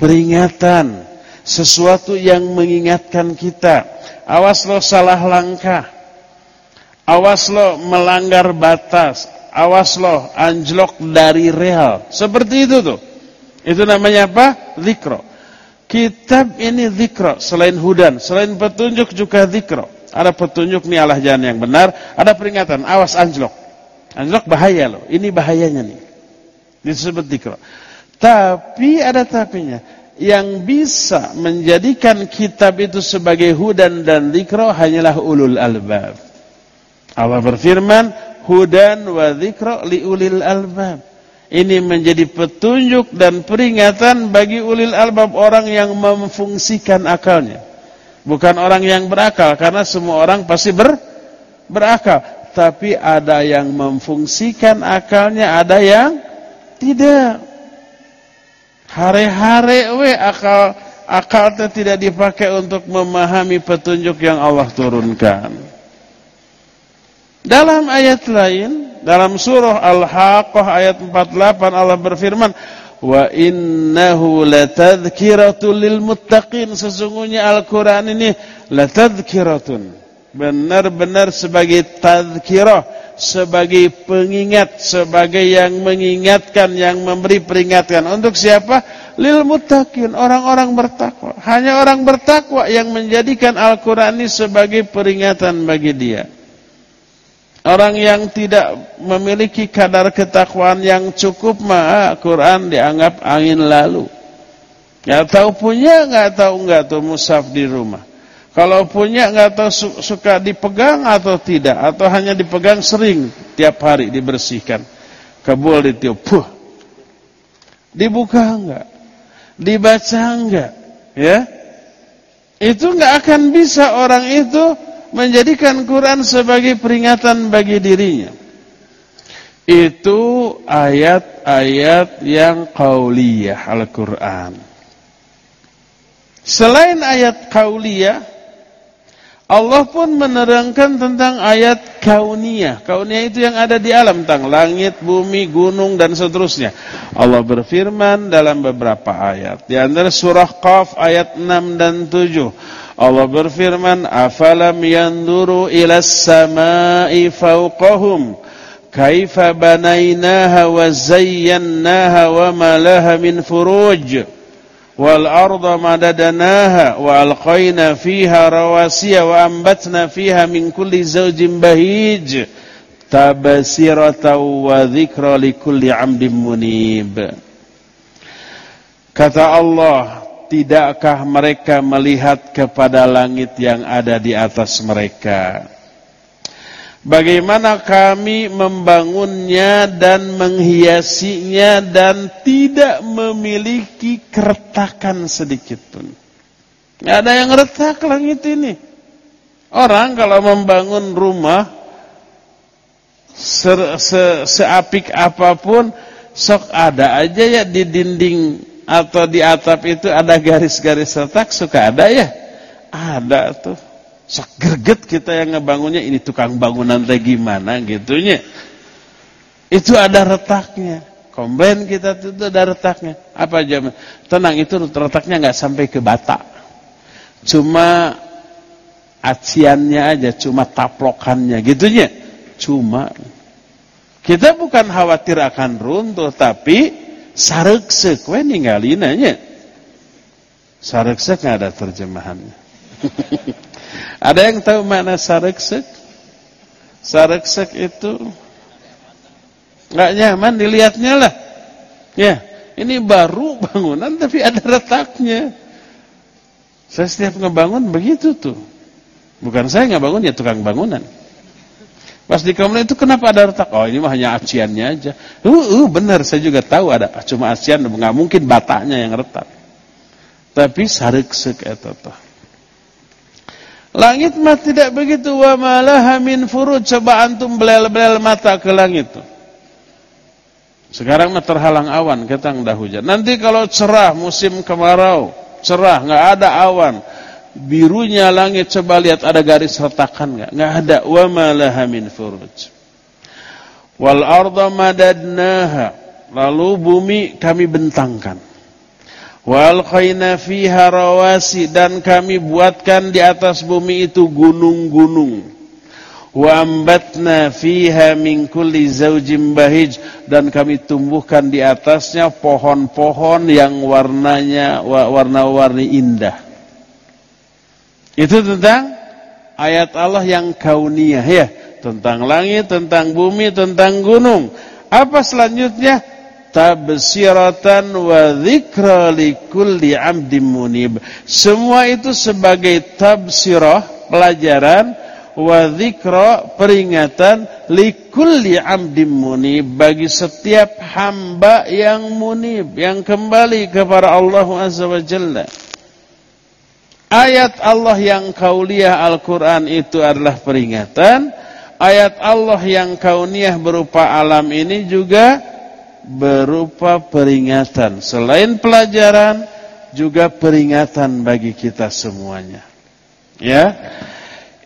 peringatan, sesuatu yang mengingatkan kita. Awas lo salah langkah, awas lo melanggar batas, awas lo anjlok dari real. Seperti itu tuh. Itu namanya apa? Zikro. Kitab ini zikro. Selain hudan, selain petunjuk juga zikro. Ada petunjuk nih Allah jalan yang benar. Ada peringatan, awas anjlok. Anjlok bahaya loh. Ini bahayanya nih. Disebut zikro. Tapi ada tapinya. Yang bisa menjadikan kitab itu sebagai hudan dan zikro hanyalah ulul albab. Allah berfirman, hudan wa zikro li ulil albab. Ini menjadi petunjuk dan peringatan bagi ulil albab orang yang memfungsikan akalnya. Bukan orang yang berakal karena semua orang pasti ber, berakal, tapi ada yang memfungsikan akalnya, ada yang tidak. Hare-hare we akal akal tidak dipakai untuk memahami petunjuk yang Allah turunkan. Dalam ayat lain dalam surah Al-Haqqah ayat 48 Allah berfirman, "Wa innahu latadhkiratul lil muttaqin." Sesungguhnya Al-Qur'an ini latadhkiratun. Benar-benar sebagai tadhkirah, sebagai pengingat, sebagai yang mengingatkan, yang memberi peringatan. Untuk siapa? Lil muttaqin, orang-orang bertakwa. Hanya orang bertakwa yang menjadikan Al-Qur'an ini sebagai peringatan bagi dia. Orang yang tidak memiliki kadar ketakwaan yang cukup mah Quran dianggap angin lalu. Gak tahu punya, gak tahu nggak tuh musaf di rumah. Kalau punya nggak tahu suka dipegang atau tidak, atau hanya dipegang sering tiap hari dibersihkan. Kebul ditiup, puh. Dibuka enggak? Dibaca enggak? Ya? Itu enggak akan bisa orang itu menjadikan Quran sebagai peringatan bagi dirinya. Itu ayat-ayat yang qauliyah Al-Quran. Selain ayat kauliyah, Allah pun menerangkan tentang ayat kauniyah. Kauniyah itu yang ada di alam, tentang langit, bumi, gunung, dan seterusnya. Allah berfirman dalam beberapa ayat. Di antara surah Qaf ayat 6 dan 7. Allah berfirman, "Afalam yanduru ila samai fawqahum kaifa banainaha wa zayyannaha wa ma laha min furuj wal arda madadnaha wa alqaina fiha rawasiya wa ambatna fiha min kulli zawjin bahij tabsiratan wa dzikra likulli 'abdin munib." Kata Allah, tidakkah mereka melihat kepada langit yang ada di atas mereka? Bagaimana kami membangunnya dan menghiasinya dan tidak memiliki keretakan sedikit pun. Tidak ada yang retak langit ini. Orang kalau membangun rumah se, se, seapik apa pun sok ada aja ya di dinding atau di atap itu ada garis-garis retak suka ada ya? Ada tuh. Sok greget kita yang ngebangunnya ini tukang bangunan teh gimana gitunya. Itu ada retaknya. Komplain kita itu ada retaknya. Apa aja? Tenang itu retaknya nggak sampai ke bata. Cuma aciannya aja, cuma taplokannya gitunya. Cuma kita bukan khawatir akan runtuh tapi sareksek we ninggalina nya. Sareksek ada terjemahannya. ada yang tahu mana sareksek? Sareksek itu enggak nyaman dilihatnya lah. Ya, ini baru bangunan tapi ada retaknya. Saya setiap ngebangun begitu tuh. Bukan saya nggak bangun ya tukang bangunan. Pas di kamar itu kenapa ada retak? Oh ini mah hanya aciannya aja. Uh, uh benar saya juga tahu ada cuma acian nggak mungkin batanya yang retak. Tapi sareksek eta. Langit mah tidak begitu wa malaha min furuj coba antum belel-belel mata ke langit tuh. Sekarang mah terhalang awan kita udah hujan. Nanti kalau cerah musim kemarau, cerah nggak ada awan birunya langit coba lihat ada garis retakan enggak? Enggak ada. Wa ma laha min furuj. Wal arda madadnaha. Lalu bumi kami bentangkan. Wal khayna fiha rawasi dan kami buatkan di atas bumi itu gunung-gunung. Wa ambatna fiha min kulli zawjin bahij dan kami tumbuhkan di atasnya pohon-pohon yang warnanya warna-warni indah. Itu tentang ayat Allah yang kauniyah ya, tentang langit, tentang bumi, tentang gunung. Apa selanjutnya? Tabsiratan wa dzikra likulli 'abdin munib. Semua itu sebagai tabsirah, pelajaran wa dzikra, peringatan likulli 'abdin munib bagi setiap hamba yang munib, yang kembali kepada Allah Azza wa Jalla. Ayat Allah yang kauliyah Al-Quran itu adalah peringatan. Ayat Allah yang kauniyah berupa alam ini juga berupa peringatan. Selain pelajaran, juga peringatan bagi kita semuanya. Ya.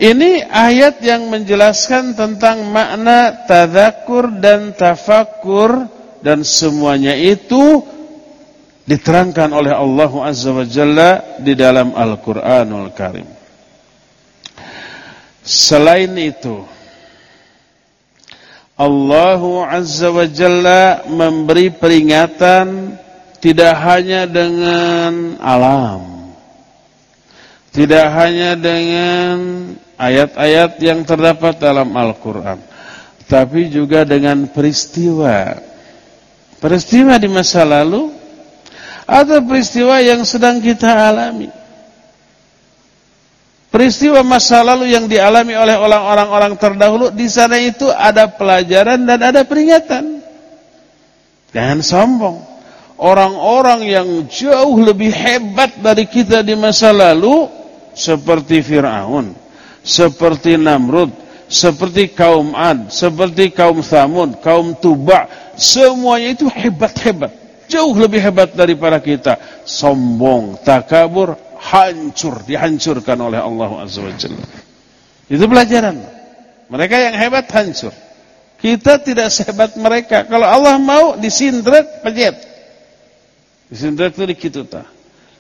Ini ayat yang menjelaskan tentang makna tadakur dan tafakur dan semuanya itu diterangkan oleh Allah Azza wa Jalla di dalam Al-Qur'anul Karim. Selain itu, Allah Azza wa Jalla memberi peringatan tidak hanya dengan alam. Tidak hanya dengan ayat-ayat yang terdapat dalam Al-Qur'an, tapi juga dengan peristiwa. Peristiwa di masa lalu atau peristiwa yang sedang kita alami. Peristiwa masa lalu yang dialami oleh orang-orang terdahulu di sana itu ada pelajaran dan ada peringatan. Jangan sombong. Orang-orang yang jauh lebih hebat dari kita di masa lalu seperti Firaun, seperti Namrud, seperti kaum Ad, seperti kaum Thamud, kaum Tuba, semuanya itu hebat-hebat jauh lebih hebat daripada kita. Sombong, takabur, hancur, dihancurkan oleh Allah Azza wa Jalla. Itu pelajaran. Mereka yang hebat hancur. Kita tidak sehebat mereka. Kalau Allah mau disindret, pejet. Disindret itu dikituta.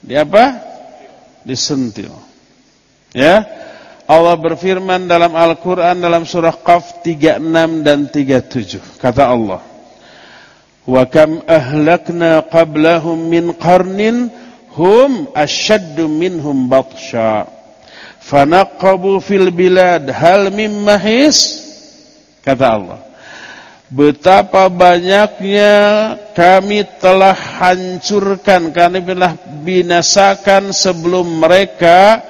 Di apa? Disentil. Ya. Allah berfirman dalam Al-Quran dalam surah Qaf 36 dan 37. Kata Allah. Wa kam ahlakna qablahum min qarnin hum asyaddu minhum batsha. Fanaqabu fil bilad hal mim mahis. Kata Allah. Betapa banyaknya kami telah hancurkan, kami telah binasakan sebelum mereka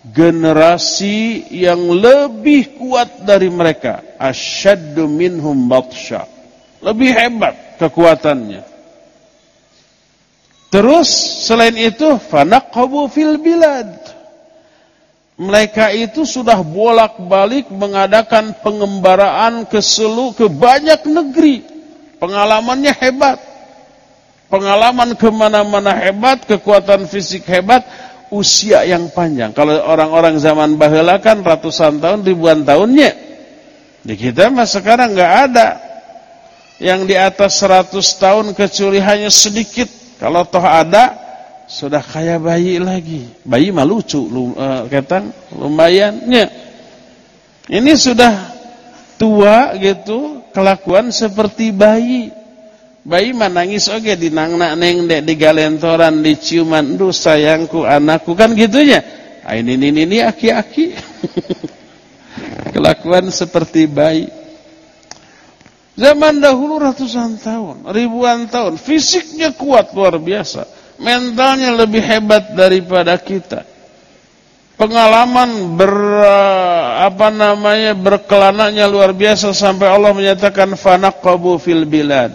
generasi yang lebih kuat dari mereka. Asyaddu minhum batsha. Lebih hebat kekuatannya. Terus selain itu fanaqabu fil bilad. Mereka itu sudah bolak-balik mengadakan pengembaraan ke seluruh ke banyak negeri. Pengalamannya hebat. Pengalaman ke mana-mana hebat, kekuatan fisik hebat, usia yang panjang. Kalau orang-orang zaman bahula kan ratusan tahun, ribuan tahunnya. Di kita mah sekarang nggak ada yang di atas 100 tahun kecuali sedikit. Kalau toh ada, sudah kayak bayi lagi. Bayi mah lucu, lu, uh, ketang lumayannya. Ini sudah tua gitu, kelakuan seperti bayi. Bayi mah nangis oke di nang neng dek di galentoran di ciuman, duh sayangku anakku kan gitunya. Ah, ini ini ini aki-aki. kelakuan seperti bayi. Zaman dahulu ratusan tahun, ribuan tahun, fisiknya kuat luar biasa mentalnya lebih hebat daripada kita. Pengalaman ber apa namanya berkelananya luar biasa sampai Allah menyatakan fanaqabu fil bilad.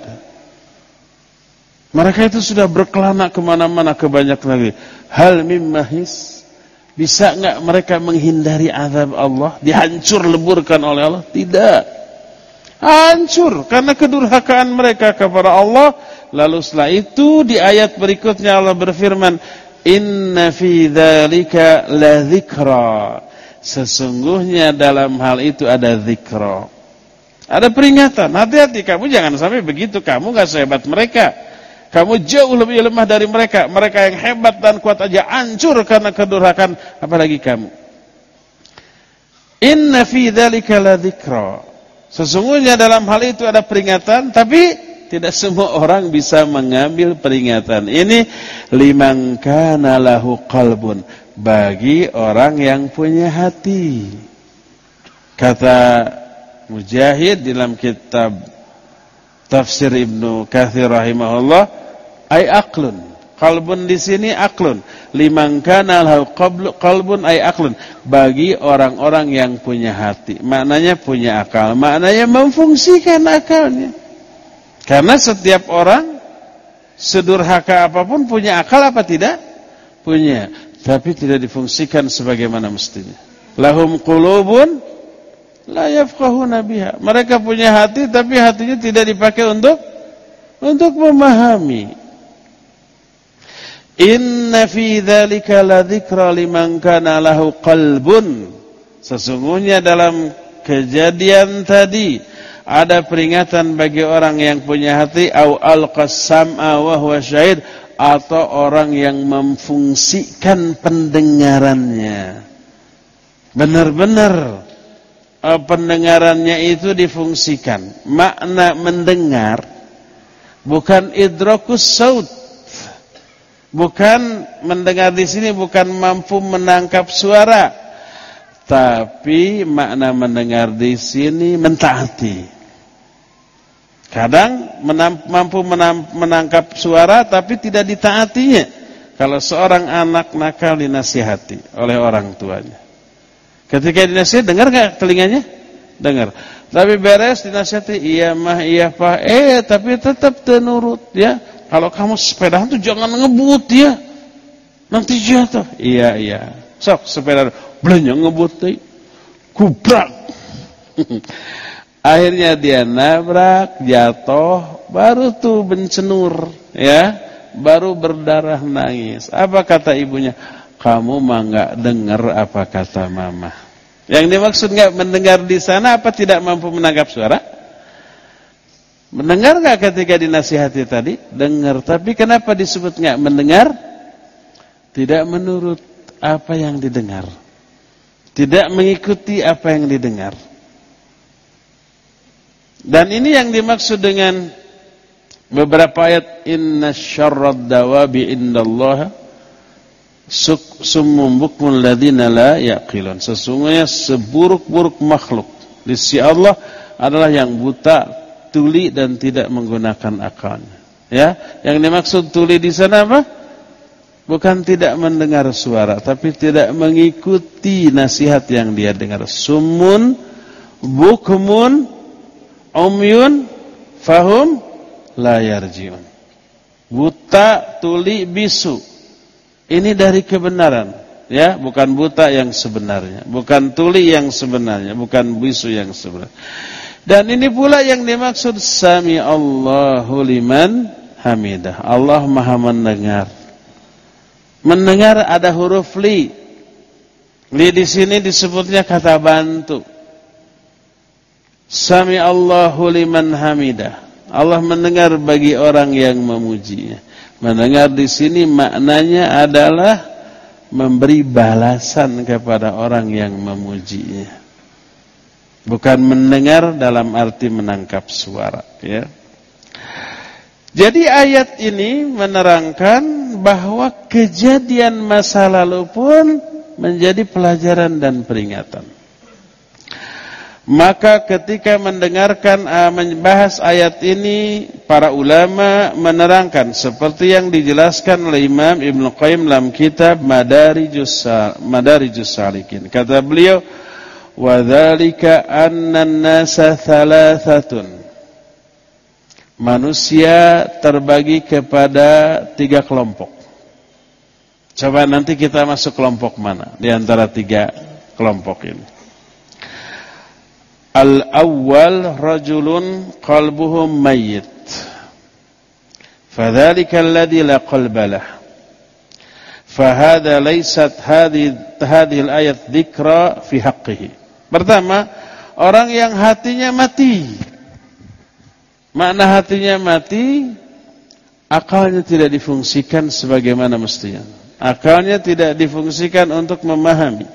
Mereka itu sudah berkelana ke mana-mana ke banyak negeri. Hal mim mahis bisa enggak mereka menghindari azab Allah, dihancur leburkan oleh Allah? Tidak. Hancur karena kedurhakaan mereka kepada Allah Lalu setelah itu di ayat berikutnya Allah berfirman, "Inna fi dzalika ladzikra." Sesungguhnya dalam hal itu ada zikra. Ada peringatan. Hati-hati kamu jangan sampai begitu. Kamu enggak sehebat mereka. Kamu jauh lebih lemah dari mereka. Mereka yang hebat dan kuat aja hancur karena kedurhakan apalagi kamu. Inna fi dzalika ladzikra. Sesungguhnya dalam hal itu ada peringatan, tapi tidak semua orang bisa mengambil peringatan ini liman kana lahu qalbun bagi orang yang punya hati. Kata Mujahid dalam kitab Tafsir Ibnu Katsir rahimahullah ay aqlun. Qalbun di sini aklun. Liman kana lahu qalbun ay aklun. Bagi orang-orang yang punya hati. Maknanya punya akal. Maknanya memfungsikan akalnya. Karena setiap orang sedurhaka apa pun punya akal apa tidak? Punya, tapi tidak difungsikan sebagaimana mestinya. Lahum qulubun la yafqahuna biha. Mereka punya hati tapi hatinya tidak dipakai untuk untuk memahami. Inna fi dzalika ladzikra liman kana lahu qalbun. Sesungguhnya dalam kejadian tadi ada peringatan bagi orang yang punya hati au alqasam'a wa huwa syahid atau orang yang memfungsikan pendengarannya. Benar-benar uh, pendengarannya itu difungsikan. Makna mendengar bukan idrakus saut. Bukan mendengar di sini bukan mampu menangkap suara. Tapi makna mendengar di sini mentaati. Kadang mampu menangkap suara tapi tidak ditaatinya. Kalau seorang anak nakal dinasihati oleh orang tuanya. Ketika dinasihati dengar gak telinganya? Dengar. Tapi beres dinasihati, iya mah, iya pak. Eh tapi tetap tenurut ya. Kalau kamu sepeda tuh jangan ngebut ya. Nanti jatuh. Iya iya. Sok sepeda belanja ngebut deh. Kubrak. Akhirnya dia nabrak, jatuh, baru tuh bencenur, ya, baru berdarah nangis. Apa kata ibunya? kamu mah nggak dengar apa kata mama. Yang dimaksud nggak mendengar di sana apa tidak mampu menangkap suara? Mendengar nggak ketika dinasihati tadi? Dengar. Tapi kenapa disebut nggak mendengar? Tidak menurut apa yang didengar. Tidak mengikuti apa yang didengar. Dan ini yang dimaksud dengan beberapa ayat inna syarrad dawabi indallaha summum bukmun ladina la yaqilun. Sesungguhnya seburuk-buruk makhluk di sisi Allah adalah yang buta, tuli dan tidak menggunakan akalnya. Ya, yang dimaksud tuli di sana apa? Bukan tidak mendengar suara, tapi tidak mengikuti nasihat yang dia dengar. Sumun, bukmun, umyun fahum la yarjiun. Buta, tuli, bisu. Ini dari kebenaran, ya, bukan buta yang sebenarnya, bukan tuli yang sebenarnya, bukan bisu yang sebenarnya. Dan ini pula yang dimaksud sami Allahu liman hamidah. Allah Maha mendengar. Mendengar ada huruf li. Li di sini disebutnya kata bantu. Sami Allahu liman hamidah. Allah mendengar bagi orang yang memujinya. Mendengar di sini maknanya adalah memberi balasan kepada orang yang memujinya. Bukan mendengar dalam arti menangkap suara, ya. Jadi ayat ini menerangkan bahwa kejadian masa lalu pun menjadi pelajaran dan peringatan. Maka ketika mendengarkan membahas ayat ini para ulama menerangkan seperti yang dijelaskan oleh Imam Ibn Qayyim dalam kitab Madarijus Madarijus Salikin. Kata beliau, "Wa dzalika anna an-nasa thalathatun." Manusia terbagi kepada tiga kelompok. Coba nanti kita masuk kelompok mana di antara tiga kelompok ini. Al-awwal rajulun qalbuhu mayyit. Fadzalika alladhi la qalba lah. Fahada laysat hadhihi al-ayat dzikra fi haqqihi. Pertama, orang yang hatinya mati. Makna hatinya mati, akalnya tidak difungsikan sebagaimana mestinya. Akalnya tidak difungsikan untuk memahami.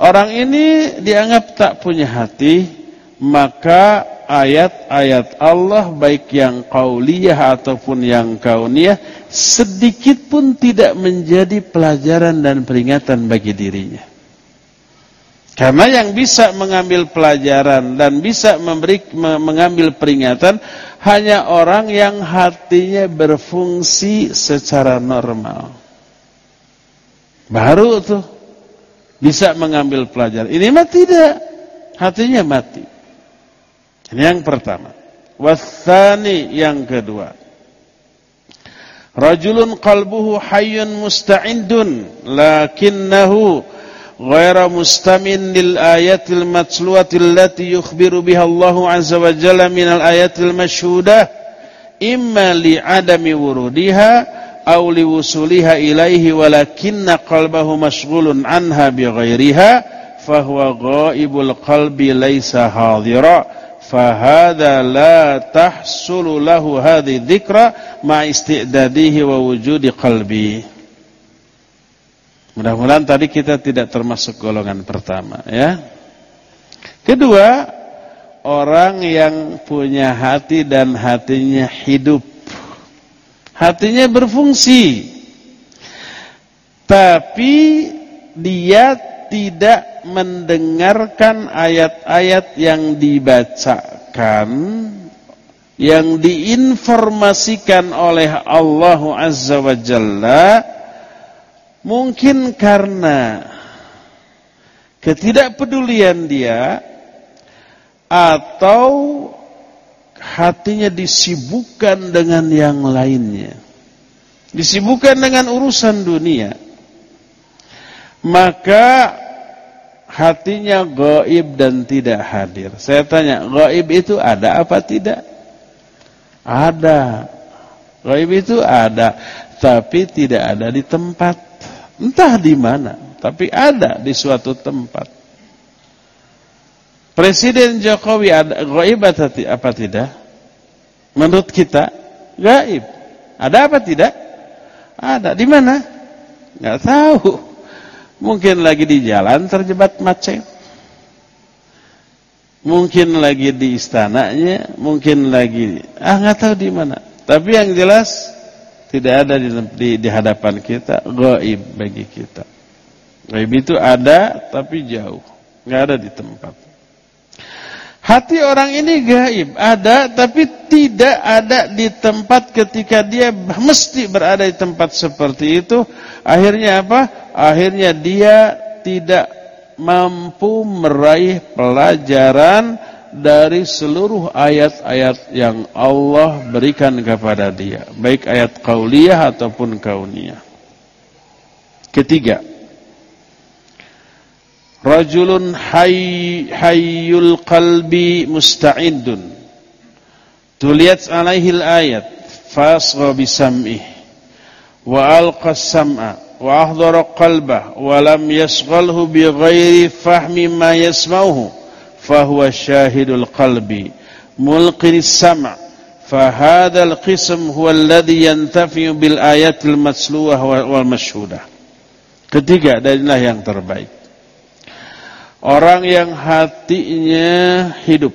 Orang ini dianggap tak punya hati, maka ayat-ayat Allah baik yang qauliyah ataupun yang kauniyah sedikit pun tidak menjadi pelajaran dan peringatan bagi dirinya. Karena yang bisa mengambil pelajaran dan bisa memberi mengambil peringatan hanya orang yang hatinya berfungsi secara normal. Baru tuh bisa mengambil pelajaran. Ini mah tidak. Hatinya mati. Ini yang pertama. Wathani yang kedua. Rajulun qalbuhu hayyun musta'indun lakinnahu ghaira mustamin lil ayatil matluwati allati yukhbiru biha Allah azza wa jalla min al ayatil mashhudah imma li adami wurudiha aw liwusuliha ilaihi walakinna qalbahu mashghulun anha bighairiha fahuwa ghaibul qalbi laisa hadira fahadha la tahsulu lahu hadhi dhikra ma isti'dadihi wa wujudi qalbi Mudah-mudahan tadi kita tidak termasuk golongan pertama ya. Kedua, orang yang punya hati dan hatinya hidup hatinya berfungsi. Tapi dia tidak mendengarkan ayat-ayat yang dibacakan yang diinformasikan oleh Allah Azza wa Jalla mungkin karena ketidakpedulian dia atau hatinya disibukkan dengan yang lainnya. Disibukkan dengan urusan dunia. Maka hatinya gaib dan tidak hadir. Saya tanya, gaib itu ada apa tidak? Ada. Gaib itu ada, tapi tidak ada di tempat. Entah di mana, tapi ada di suatu tempat. Presiden Jokowi ada gaib apa tidak? Menurut kita gaib. Ada apa tidak? Ada. Di mana? Enggak tahu. Mungkin lagi di jalan terjebak macet. Mungkin lagi di istananya, mungkin lagi ah nggak tahu di mana. Tapi yang jelas tidak ada di, di, di hadapan kita gaib bagi kita. Gaib itu ada tapi jauh, nggak ada di tempat. Hati orang ini gaib, ada tapi tidak ada di tempat ketika dia mesti berada di tempat seperti itu. Akhirnya apa? Akhirnya dia tidak mampu meraih pelajaran dari seluruh ayat-ayat yang Allah berikan kepada dia, baik ayat kauliyah ataupun kauniyah. Ketiga, rajulun hay hayyul qalbi musta'idun. alaihi alaihil ayat fasgha bisam'ih wa alqa sam'a wa ahdara qalbah wa lam yasqalhu bi ghairi fahmi ma yasma'uhu فهو شاهد القلب ملقن السمع فهذا القسم هو الذي ينتفع بالآيات المسلوة والمشهودة ketiga darilah yang terbaik orang yang hatinya hidup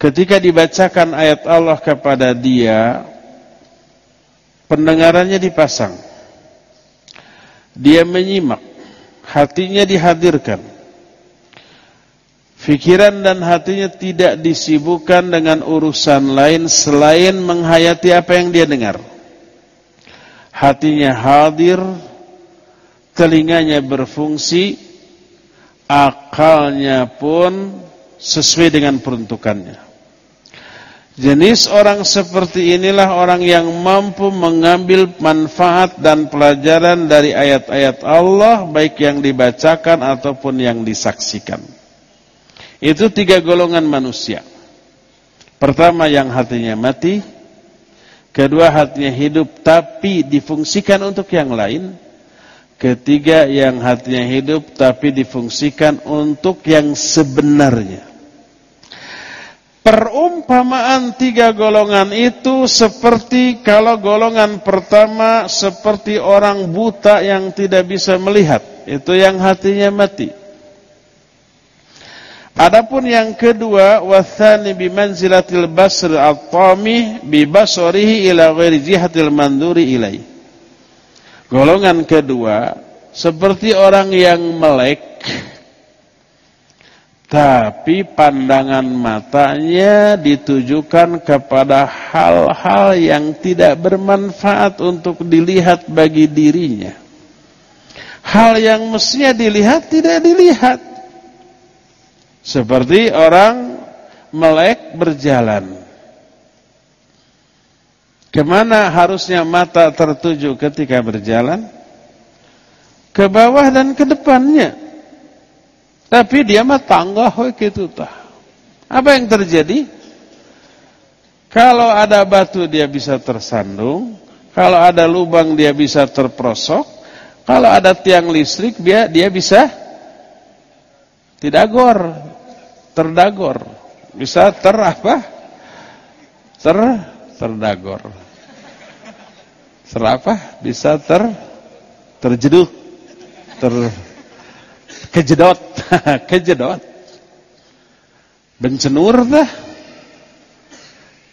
ketika dibacakan ayat Allah kepada dia pendengarannya dipasang. Dia menyimak, hatinya dihadirkan. Fikiran dan hatinya tidak disibukkan dengan urusan lain selain menghayati apa yang dia dengar. Hatinya hadir, telinganya berfungsi, akalnya pun sesuai dengan peruntukannya. Jenis orang seperti inilah orang yang mampu mengambil manfaat dan pelajaran dari ayat-ayat Allah baik yang dibacakan ataupun yang disaksikan. Itu tiga golongan manusia. Pertama yang hatinya mati, kedua hatinya hidup tapi difungsikan untuk yang lain, ketiga yang hatinya hidup tapi difungsikan untuk yang sebenarnya. Perumpamaan tiga golongan itu seperti kalau golongan pertama seperti orang buta yang tidak bisa melihat. Itu yang hatinya mati. Adapun yang kedua wathani bimanzilatil basr at-tami bi basarihi ila ghairi manduri ilai. Golongan kedua seperti orang yang melek tapi pandangan matanya ditujukan kepada hal-hal yang tidak bermanfaat untuk dilihat bagi dirinya. Hal yang mestinya dilihat tidak dilihat. Seperti orang melek berjalan. Ke mana harusnya mata tertuju ketika berjalan? Ke bawah dan ke depannya. Tapi dia mah tangga gitu tah. Apa yang terjadi? Kalau ada batu dia bisa tersandung, kalau ada lubang dia bisa terprosok, kalau ada tiang listrik dia dia bisa tidak gor, terdagor. Bisa ter apa? Ter terdagor. Ter apa? Bisa ter terjeduk, ter kejedot, kejedot. Bencenur dah.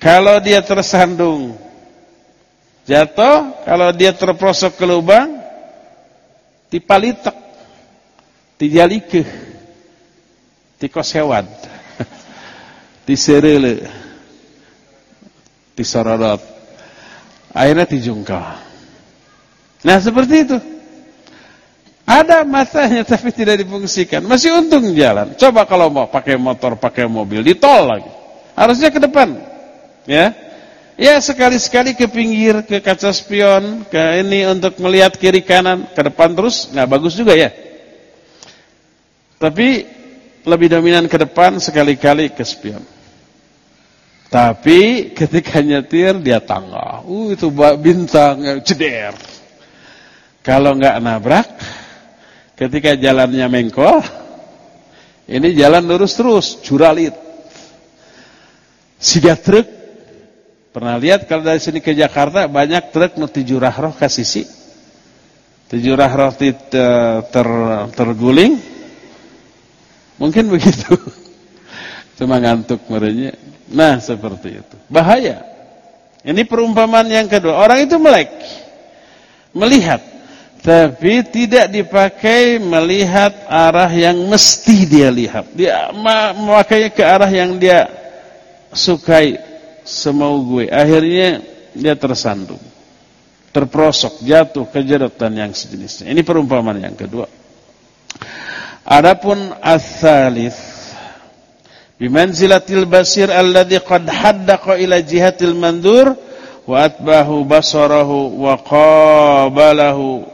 Kalau dia tersandung jatuh, kalau dia terprosok ke lubang tipalitek, tijalike, tikosewad, tiserele, tisorodot. Akhirnya tijungkal. Nah seperti itu. Ada matanya tapi tidak difungsikan. Masih untung jalan. Coba kalau mau pakai motor, pakai mobil, di tol lagi. Harusnya ke depan. Ya. Ya sekali-sekali ke pinggir, ke kaca spion, ke ini untuk melihat kiri kanan, ke depan terus nggak bagus juga ya. Tapi lebih dominan ke depan sekali-kali ke spion. Tapi ketika nyetir dia tangga. Uh itu bintang ceder. Kalau nggak nabrak, ketika jalannya mengkol, ini jalan lurus terus, curalit. Siga truk, pernah lihat kalau dari sini ke Jakarta banyak truk nu tujuh roh ke sisi. Tujuh roh ter, ter, terguling. Mungkin begitu. Cuma ngantuk merenya. Nah, seperti itu. Bahaya. Ini perumpamaan yang kedua. Orang itu melek. Melihat tapi tidak dipakai melihat arah yang mesti dia lihat. Dia memakainya ke arah yang dia sukai semau gue. Akhirnya dia tersandung, terprosok, jatuh, kejeret dan yang sejenisnya. Ini perumpamaan yang kedua. Adapun ats-tsalits bimanzilatil basir alladhi qad haddaqa ila jihatil mandur wa atbahu basarahu wa qabalahu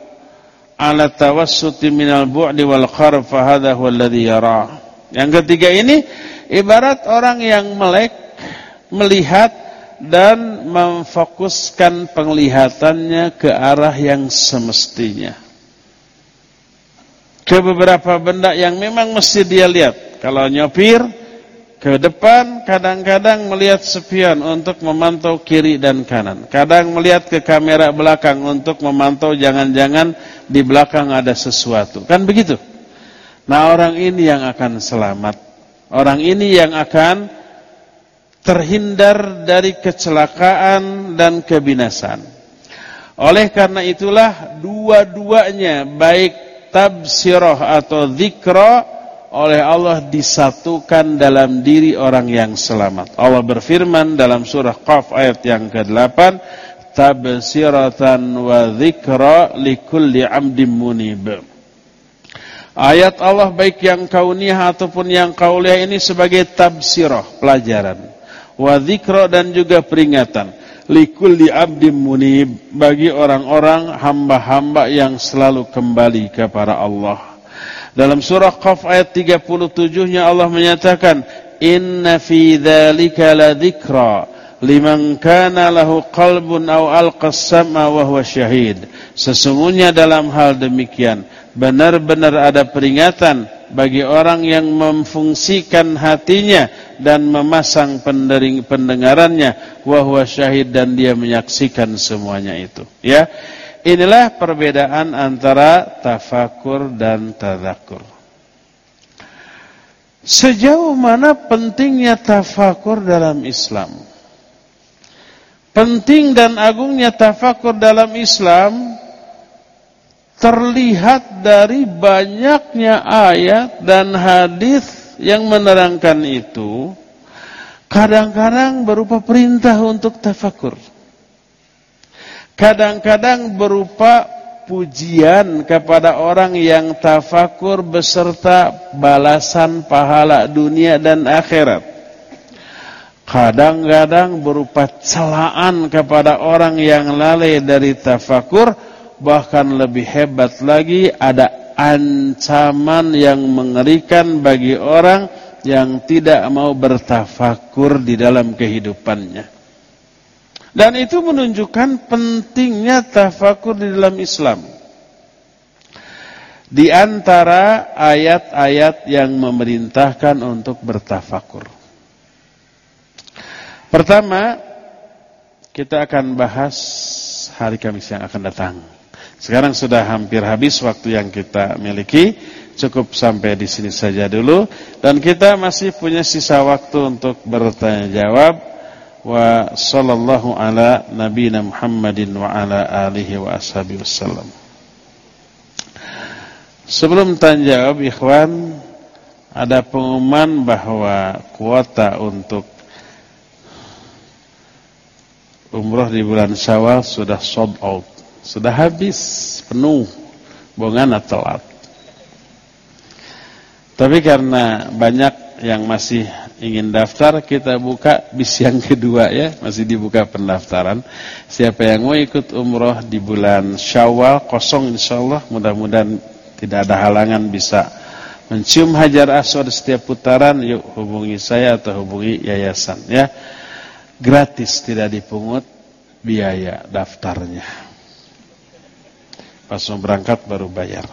ala tawassuti minal bu'di wal kharf fa hadha huwa alladhi yara. Yang ketiga ini ibarat orang yang melek melihat dan memfokuskan penglihatannya ke arah yang semestinya. Ke beberapa benda yang memang mesti dia lihat. Kalau nyopir ke depan kadang-kadang melihat sepion untuk memantau kiri dan kanan. Kadang melihat ke kamera belakang untuk memantau jangan-jangan di belakang ada sesuatu. Kan begitu? Nah orang ini yang akan selamat. Orang ini yang akan terhindar dari kecelakaan dan kebinasan. Oleh karena itulah dua-duanya baik tabsirah atau zikra oleh Allah disatukan dalam diri orang yang selamat. Allah berfirman dalam surah Qaf ayat yang ke-8, tabsiratan wa dzikra likulli 'abdin munib. Ayat Allah baik yang kauniyah ataupun yang kauliyah ini sebagai tabsirah, pelajaran. Wa dzikra dan juga peringatan. Likulli 'abdin munib bagi orang-orang hamba-hamba yang selalu kembali kepada Allah. Dalam surah Qaf ayat 37-nya Allah menyatakan, "Inna fi dzalika ladzikra liman kana lahu qalbun aw alqas sam'a wa huwa syahid." Sesungguhnya dalam hal demikian benar-benar ada peringatan bagi orang yang memfungsikan hatinya dan memasang pendengarannya wa huwa syahid dan dia menyaksikan semuanya itu ya Inilah perbedaan antara tafakur dan tadakur. Sejauh mana pentingnya tafakur dalam Islam? Penting dan agungnya tafakur dalam Islam terlihat dari banyaknya ayat dan hadis yang menerangkan itu. Kadang-kadang berupa perintah untuk tafakur kadang-kadang berupa pujian kepada orang yang tafakur beserta balasan pahala dunia dan akhirat. Kadang-kadang berupa celaan kepada orang yang lalai dari tafakur, bahkan lebih hebat lagi ada ancaman yang mengerikan bagi orang yang tidak mau bertafakur di dalam kehidupannya. Dan itu menunjukkan pentingnya tafakur di dalam Islam. Di antara ayat-ayat yang memerintahkan untuk bertafakur. Pertama, kita akan bahas hari Kamis yang akan datang. Sekarang sudah hampir habis waktu yang kita miliki. Cukup sampai di sini saja dulu. Dan kita masih punya sisa waktu untuk bertanya jawab wa sallallahu ala nabiyina Muhammadin wa ala alihi wa ashabihi wasallam. Sebelum tanya jawab ikhwan, ada pengumuman bahwa kuota untuk umroh di bulan Syawal sudah sold out. Sudah habis, penuh. Bongana telat. Tapi karena banyak yang masih ingin daftar kita buka bis yang kedua ya. Masih dibuka pendaftaran. Siapa yang mau ikut umroh di bulan Syawal kosong insyaallah mudah-mudahan tidak ada halangan bisa mencium hajar aswad setiap putaran. Yuk hubungi saya atau hubungi yayasan ya. Gratis tidak dipungut biaya daftarnya Pas mau berangkat baru bayar.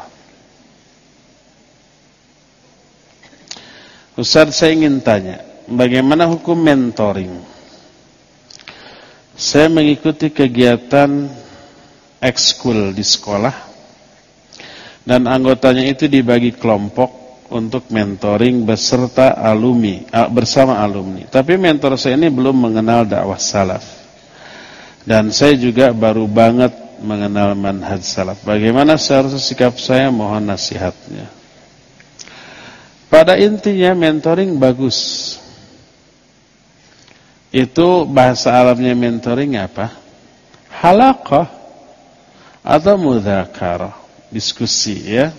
Ustaz saya ingin tanya, bagaimana hukum mentoring? Saya mengikuti kegiatan ekskul di sekolah dan anggotanya itu dibagi kelompok untuk mentoring beserta alumni bersama alumni. Tapi mentor saya ini belum mengenal dakwah salaf. Dan saya juga baru banget mengenal manhaj salaf. Bagaimana seharusnya sikap saya mohon nasihatnya. Pada intinya mentoring bagus. Itu bahasa Arabnya mentoring apa? Halaqah atau mudzakarah, diskusi ya.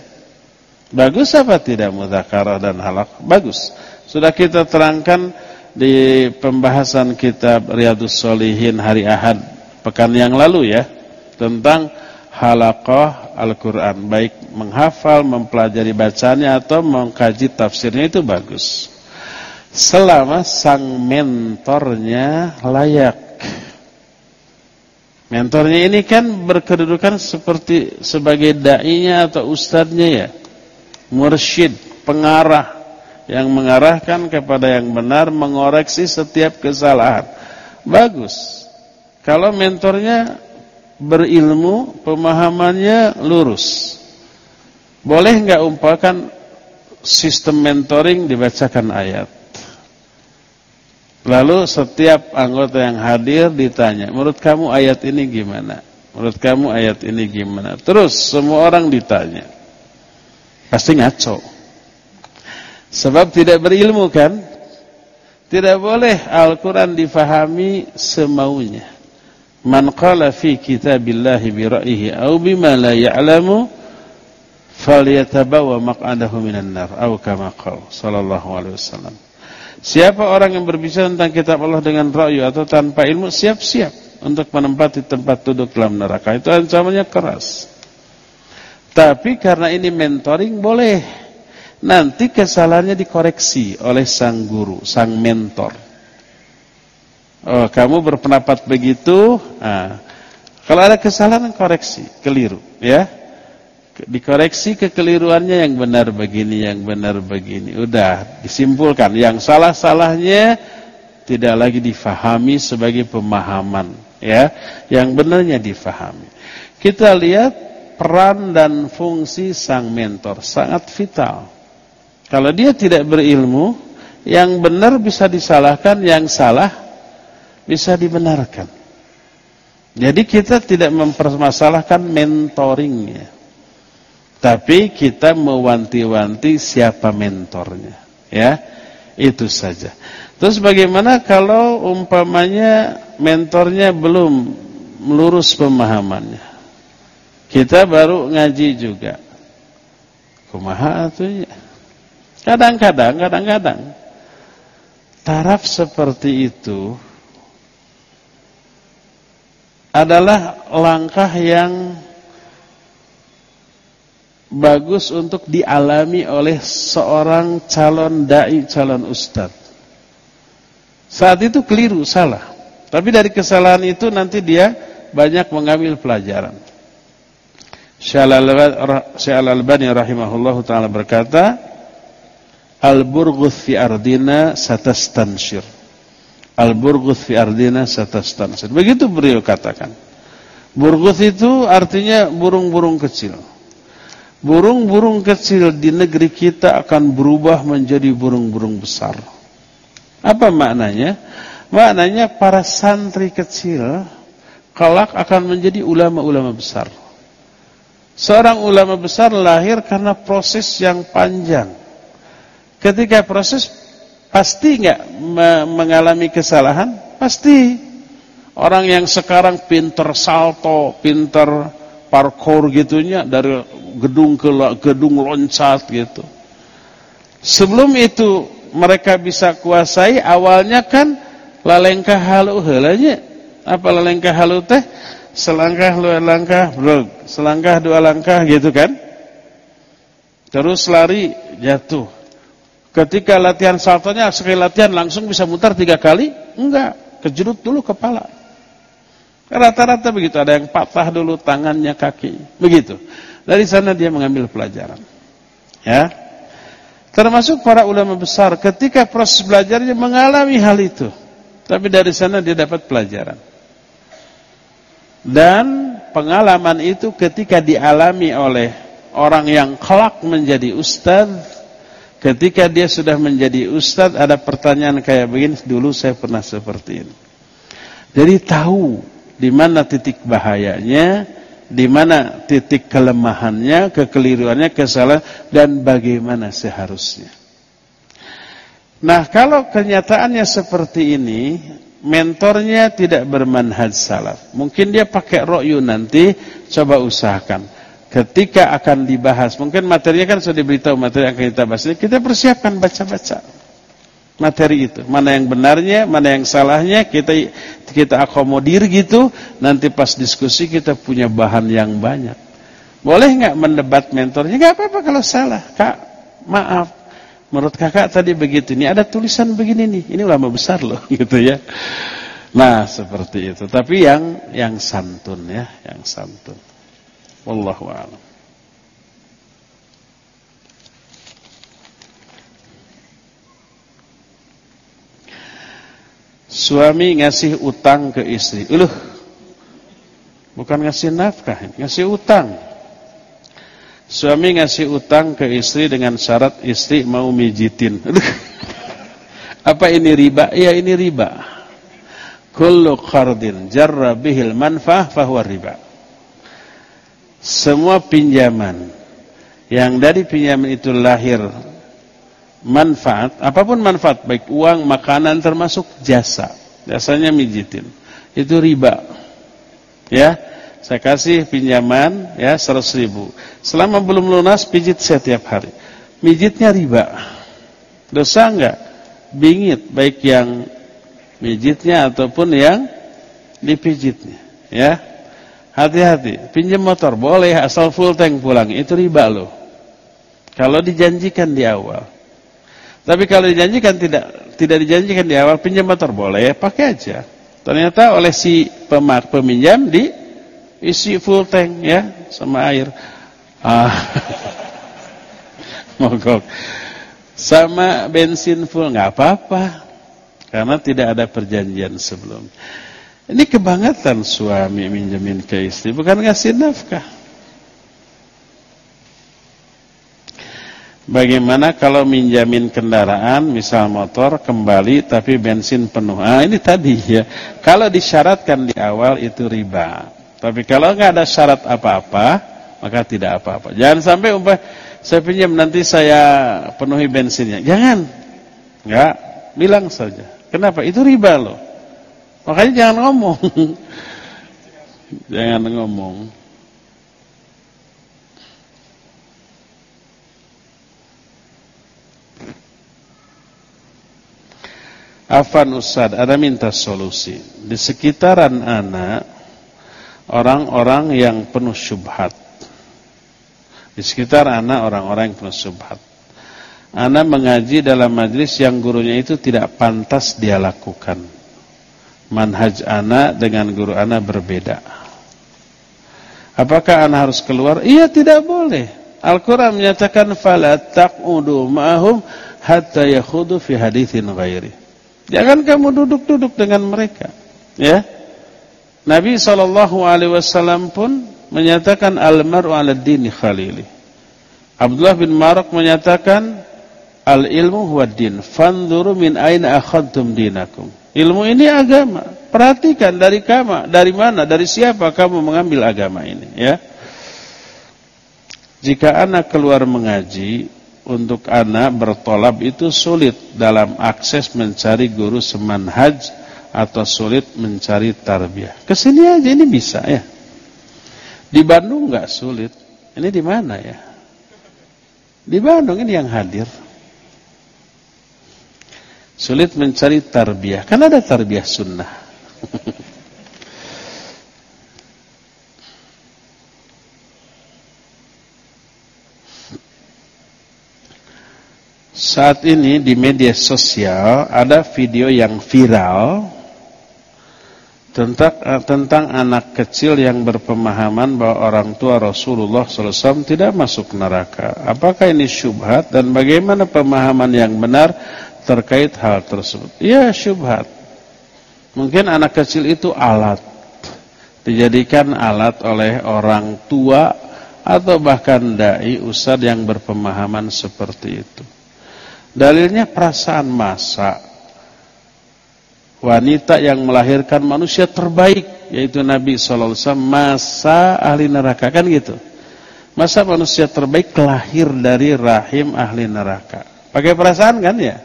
Bagus apa tidak mudzakarah dan halaq? Bagus. Sudah kita terangkan di pembahasan kitab Riyadhus Shalihin hari Ahad pekan yang lalu ya tentang halaqah Al-Quran. Baik menghafal, mempelajari bacanya atau mengkaji tafsirnya itu bagus. Selama sang mentornya layak. Mentornya ini kan berkedudukan seperti sebagai da'inya atau ustadznya ya. Mursyid, pengarah. Yang mengarahkan kepada yang benar Mengoreksi setiap kesalahan. Bagus. Kalau mentornya berilmu, pemahamannya lurus. Boleh enggak umpalkan sistem mentoring dibacakan ayat. Lalu setiap anggota yang hadir ditanya, menurut kamu ayat ini gimana? Menurut kamu ayat ini gimana? Terus semua orang ditanya. Pasti ngaco. Sebab tidak berilmu kan? Tidak boleh Al-Quran difahami semaunya. Man qala fi kitabillahi bi ra'yihi aw bima la ya'lamu falyatabawa maq'adahu minan nar aw kama qala sallallahu alaihi wasallam. Siapa orang yang berbicara tentang kitab Allah dengan ra'yu atau tanpa ilmu siap-siap untuk menempati tempat duduk dalam neraka. Itu ancamannya keras. Tapi karena ini mentoring boleh. Nanti kesalahannya dikoreksi oleh sang guru, sang mentor. Oh, kamu berpendapat begitu. Nah, kalau ada kesalahan koreksi, keliru, ya. Dikoreksi kekeliruannya yang benar begini, yang benar begini. Udah disimpulkan. Yang salah-salahnya tidak lagi difahami sebagai pemahaman, ya. Yang benarnya difahami. Kita lihat peran dan fungsi sang mentor sangat vital. Kalau dia tidak berilmu, yang benar bisa disalahkan, yang salah bisa dibenarkan. Jadi kita tidak mempermasalahkan mentoringnya. Tapi kita mewanti-wanti siapa mentornya. Ya, itu saja. Terus bagaimana kalau umpamanya mentornya belum melurus pemahamannya. Kita baru ngaji juga. Kumaha atunya? Kadang-kadang, kadang-kadang taraf seperti itu adalah langkah yang bagus untuk dialami oleh seorang calon dai, calon ustad. Saat itu keliru, salah. Tapi dari kesalahan itu nanti dia banyak mengambil pelajaran. Syekh Al-Albani rahimahullahu taala berkata, Al-burghuth fi ardina satastanshir. Al-burguth fi ardina satastansir. Begitu beliau katakan. Burguth itu artinya burung-burung kecil. Burung-burung kecil di negeri kita akan berubah menjadi burung-burung besar. Apa maknanya? Maknanya para santri kecil kelak akan menjadi ulama-ulama besar. Seorang ulama besar lahir karena proses yang panjang. Ketika proses Pasti nggak mengalami kesalahan? Pasti. Orang yang sekarang pinter salto, pinter parkour gitunya dari gedung ke gedung loncat gitu. Sebelum itu mereka bisa kuasai awalnya kan lalengkah halu helanya. Apa lalengkah halu teh? Selangkah dua langkah, bro. Selangkah dua langkah gitu kan? Terus lari jatuh. Ketika latihan saltonya sekali latihan langsung bisa mutar tiga kali? Enggak, kejerut dulu kepala. Rata-rata begitu, ada yang patah dulu tangannya, kaki, begitu. Dari sana dia mengambil pelajaran. Ya. Termasuk para ulama besar ketika proses belajarnya mengalami hal itu. Tapi dari sana dia dapat pelajaran. Dan pengalaman itu ketika dialami oleh orang yang kelak menjadi ustadz Ketika dia sudah menjadi ustadz ada pertanyaan kayak begini, dulu saya pernah seperti ini. Jadi tahu di mana titik bahayanya, di mana titik kelemahannya, kekeliruannya, kesalahan dan bagaimana seharusnya. Nah, kalau kenyataannya seperti ini, mentornya tidak bermanhaj salaf. Mungkin dia pakai ro'yu nanti, coba usahakan ketika akan dibahas, mungkin materinya kan sudah diberitahu materi yang akan kita bahas. Kita persiapkan baca-baca materi itu. Mana yang benarnya, mana yang salahnya, kita kita akomodir gitu. Nanti pas diskusi kita punya bahan yang banyak. Boleh nggak mendebat mentornya? Nggak apa-apa kalau salah, kak. Maaf. Menurut kakak tadi begitu. Ini ada tulisan begini nih. Ini ulama besar loh, gitu ya. Nah seperti itu. Tapi yang yang santun ya, yang santun. Wallahu a'lam. Suami ngasih utang ke istri. Uluh. Bukan ngasih nafkah, ngasih utang. Suami ngasih utang ke istri dengan syarat istri mau mijitin. Apa ini riba? Ya ini riba. Kullu qardin jarra bihil manfah fahuwa riba semua pinjaman yang dari pinjaman itu lahir manfaat, apa pun manfaat, baik uang, makanan termasuk jasa. Jasanya mijitin. Itu riba. Ya, saya kasih pinjaman ya 100 ribu. Selama belum lunas pijit setiap hari. Mijitnya riba. Dosa enggak? Bingit baik yang mijitnya ataupun yang dipijitnya, ya. Hati-hati, pinjam motor boleh asal full tank pulang, itu riba loh. Kalau dijanjikan di awal. Tapi kalau dijanjikan tidak tidak dijanjikan di awal, pinjam motor boleh, pakai aja. Ternyata oleh si pemak peminjam di isi full tank ya sama air. Ah. Mogok. Sama bensin full nggak apa-apa. Karena tidak ada perjanjian sebelum. Ini kebangetan suami minjemin ke istri, bukan ngasih nafkah. Bagaimana kalau minjamin kendaraan, misal motor, kembali tapi bensin penuh. Ah ini tadi ya. Kalau disyaratkan di awal itu riba. Tapi kalau nggak ada syarat apa-apa, maka tidak apa-apa. Jangan sampai umpah saya pinjam nanti saya penuhi bensinnya. Jangan. Enggak, bilang saja. Kenapa? Itu riba loh. Makanya jangan ngomong. jangan ngomong. Afan Ustad, ada minta solusi. Di sekitaran anak, orang-orang yang penuh syubhat. Di sekitar anak, orang-orang yang penuh syubhat. Anak mengaji dalam majlis yang gurunya itu tidak pantas dia lakukan manhaj anak dengan guru anak berbeda. Apakah anak harus keluar? Iya tidak boleh. Al-Quran menyatakan fala taq'udu ma'hum hatta yakhudu fi hadithin ghairi. Jangan kamu duduk-duduk dengan mereka. Ya. Nabi wasallam pun menyatakan al-mar'u 'ala dini khalili. Abdullah bin Marak menyatakan al-ilmu huwa din. Fanzuru min aina akhadtum dinakum. Ilmu ini agama. Perhatikan dari kama, dari mana, dari siapa kamu mengambil agama ini, ya. Jika anak keluar mengaji, untuk anak bertolab itu sulit dalam akses mencari guru semanhaj atau sulit mencari tarbiyah. Ke sini aja ini bisa ya. Di Bandung nggak sulit. Ini di mana ya? Di Bandung ini yang hadir. Sulit mencari tarbiyah. Kan ada tarbiyah sunnah. Saat ini di media sosial ada video yang viral tentang eh, tentang anak kecil yang berpemahaman bahwa orang tua Rasulullah SAW tidak masuk neraka. Apakah ini syubhat dan bagaimana pemahaman yang benar terkait hal tersebut? Ya syubhat. Mungkin anak kecil itu alat dijadikan alat oleh orang tua atau bahkan dai ustad yang berpemahaman seperti itu. Dalilnya perasaan masa wanita yang melahirkan manusia terbaik yaitu Nabi wasallam masa ahli neraka kan gitu. Masa manusia terbaik lahir dari rahim ahli neraka. Pakai perasaan kan ya?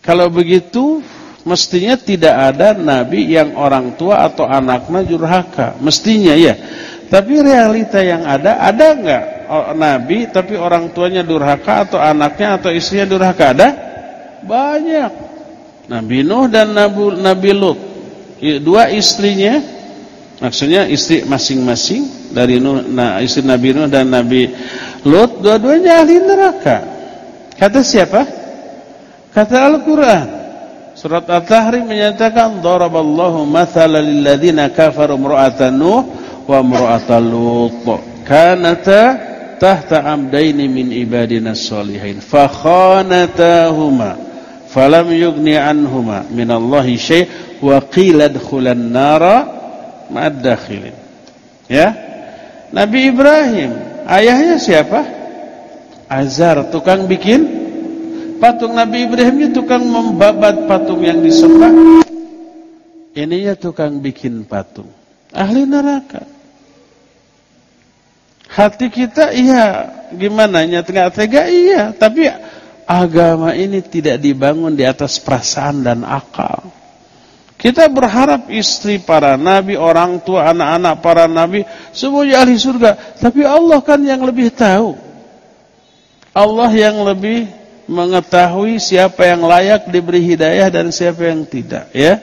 Kalau begitu mestinya tidak ada nabi yang orang tua atau anaknya durhaka. Mestinya ya. Tapi realita yang ada ada enggak nabi tapi orang tuanya durhaka atau anaknya atau istrinya durhaka ada? Banyak. Nabi Nuh dan Nabi, Nabi Lut. Dua istrinya, maksudnya istri masing-masing dari Nuh, nah, istri Nabi Nuh dan Nabi Lut, dua-duanya ahli neraka. Kata siapa? Kata Al-Quran. Surat At-Tahrim menyatakan daraballahu mathalan lil ladzina kafaru imra'atan Nuh wa imra'atan Lut. Kanata tahta amdaini min ibadina shalihin fa khanatahuma falam yugni anhuma minallahi syai' wa qila dkhulan nara ma'ad dakhilin ya Nabi Ibrahim ayahnya siapa Azar tukang bikin patung Nabi Ibrahim itu tukang membabat patung yang disembah ininya tukang bikin patung ahli neraka hati kita iya gimana nyata tega iya tapi agama ini tidak dibangun di atas perasaan dan akal. Kita berharap istri para nabi, orang tua, anak-anak para nabi, semuanya ahli surga. Tapi Allah kan yang lebih tahu. Allah yang lebih mengetahui siapa yang layak diberi hidayah dan siapa yang tidak. Ya,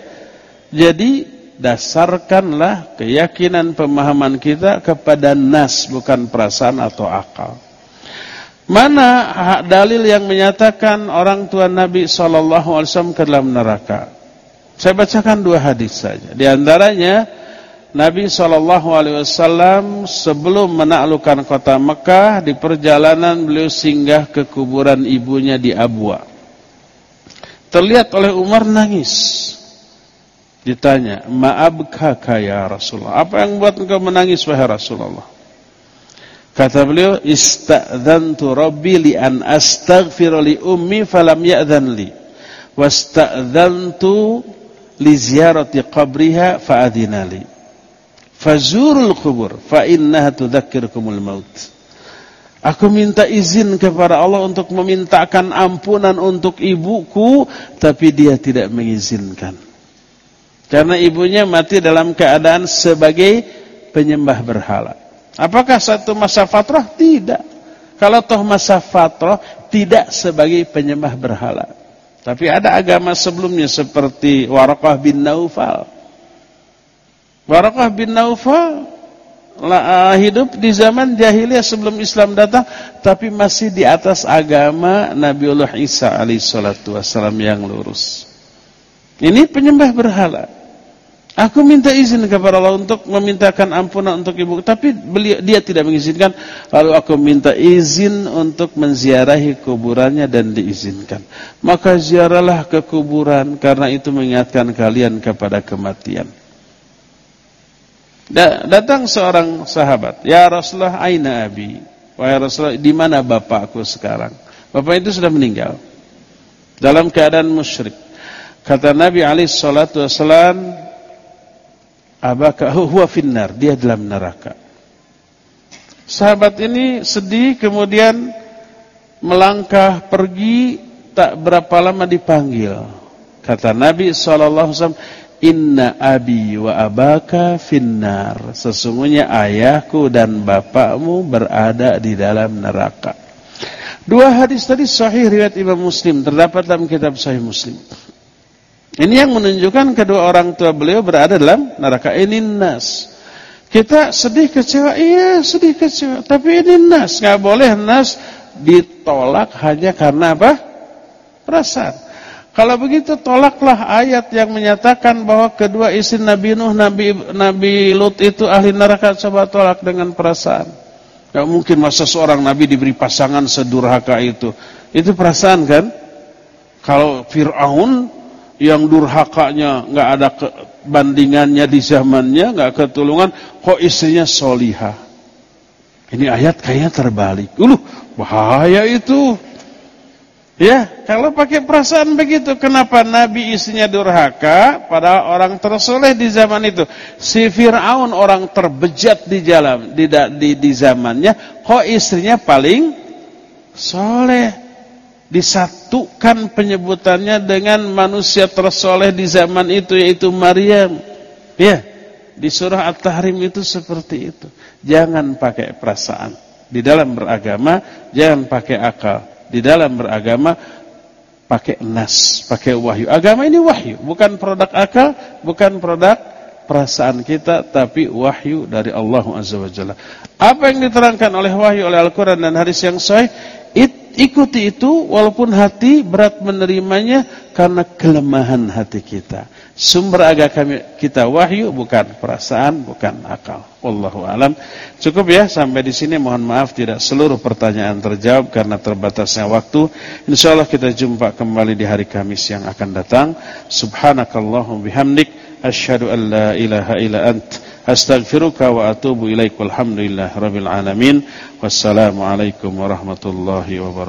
Jadi dasarkanlah keyakinan pemahaman kita kepada nas bukan perasaan atau akal. Mana dalil yang menyatakan orang tua Nabi sallallahu alaihi wasallam ke dalam neraka? Saya bacakan dua hadis saja. Di antaranya Nabi wasallam sebelum menaklukkan kota Mekah di perjalanan beliau singgah ke kuburan ibunya di Abwa. Terlihat oleh Umar nangis. Ditanya, "Ma'abkaka ya Rasulullah?" Apa yang buat engkau menangis wahai Rasulullah? Kata beliau, "Ista'dzantu Rabbi li an astaghfira li ummi falam ya'dzan li. Wasta'dzantu li ziyarati qabriha fa adzina li. Fazurul qubur fa innaha tudzakkirukumul maut." Aku minta izin kepada Allah untuk memintakan ampunan untuk ibuku, tapi dia tidak mengizinkan. Karena ibunya mati dalam keadaan sebagai penyembah berhala. Apakah satu masa fatrah? Tidak. Kalau toh masa fatrah tidak sebagai penyembah berhala. Tapi ada agama sebelumnya seperti Warakah bin Naufal. Warakah bin Naufal uh, hidup di zaman jahiliyah sebelum Islam datang tapi masih di atas agama Nabiullah Isa alaihissalatu wassalam yang lurus. Ini penyembah berhala. Aku minta izin kepada Allah untuk memintakan ampunan untuk ibu, tapi beliau dia tidak mengizinkan. Lalu aku minta izin untuk menziarahi kuburannya dan diizinkan. Maka ziarahlah ke kuburan karena itu mengingatkan kalian kepada kematian. Datang seorang sahabat, "Ya Rasulullah, aina abi?" Wahai Rasulullah, di mana bapakku sekarang? Bapak itu sudah meninggal. Dalam keadaan musyrik. Kata Nabi alaihi salatu wasallam, abaka huwa finnar, dia dalam neraka. Sahabat ini sedih kemudian melangkah pergi tak berapa lama dipanggil. Kata Nabi SAW, Inna abi wa abaka finnar. Sesungguhnya ayahku dan bapakmu berada di dalam neraka. Dua hadis tadi sahih riwayat Imam Muslim terdapat dalam kitab Sahih Muslim. Ini yang menunjukkan kedua orang tua beliau berada dalam neraka. Ini nas. Kita sedih kecewa, iya sedih kecewa. Tapi ini nas, nggak boleh nas ditolak hanya karena apa? Perasaan. Kalau begitu tolaklah ayat yang menyatakan bahwa kedua istri Nabi Nuh, Nabi Nabi Lut itu ahli neraka. Coba tolak dengan perasaan. Gak mungkin masa seorang Nabi diberi pasangan sedurhaka itu. Itu perasaan kan? Kalau Fir'aun yang durhakanya nggak ada bandingannya di zamannya, nggak ketulungan, kok istrinya solihah. Ini ayat kayaknya terbalik. Uluh, bahaya itu. Ya, kalau pakai perasaan begitu, kenapa Nabi istrinya durhaka pada orang tersoleh di zaman itu? Si Fir'aun orang terbejat di jalan di, di, di zamannya, kok istrinya paling soleh? Disatukan penyebutannya dengan manusia tersoleh di zaman itu yaitu Maryam. Ya, di surah At-Tahrim itu seperti itu. Jangan pakai perasaan. Di dalam beragama, jangan pakai akal di dalam beragama pakai nas, pakai wahyu. Agama ini wahyu, bukan produk akal, bukan produk perasaan kita, tapi wahyu dari Allah Azza wa Jalla. Apa yang diterangkan oleh wahyu oleh Al-Quran dan hadis yang sahih, ikuti itu walaupun hati berat menerimanya karena kelemahan hati kita. Sumber agama kita wahyu bukan perasaan, bukan akal. Wallahu alam. Cukup ya sampai di sini. Mohon maaf tidak seluruh pertanyaan terjawab karena terbatasnya waktu. Insyaallah kita jumpa kembali di hari Kamis yang akan datang. Subhanakallahumma bihamdik asyhadu an la ilaha illa ant astaghfiruka wa atubu ilaik. Walhamdulillah rabbil alamin. Wassalamualaikum warahmatullahi wabarakatuh.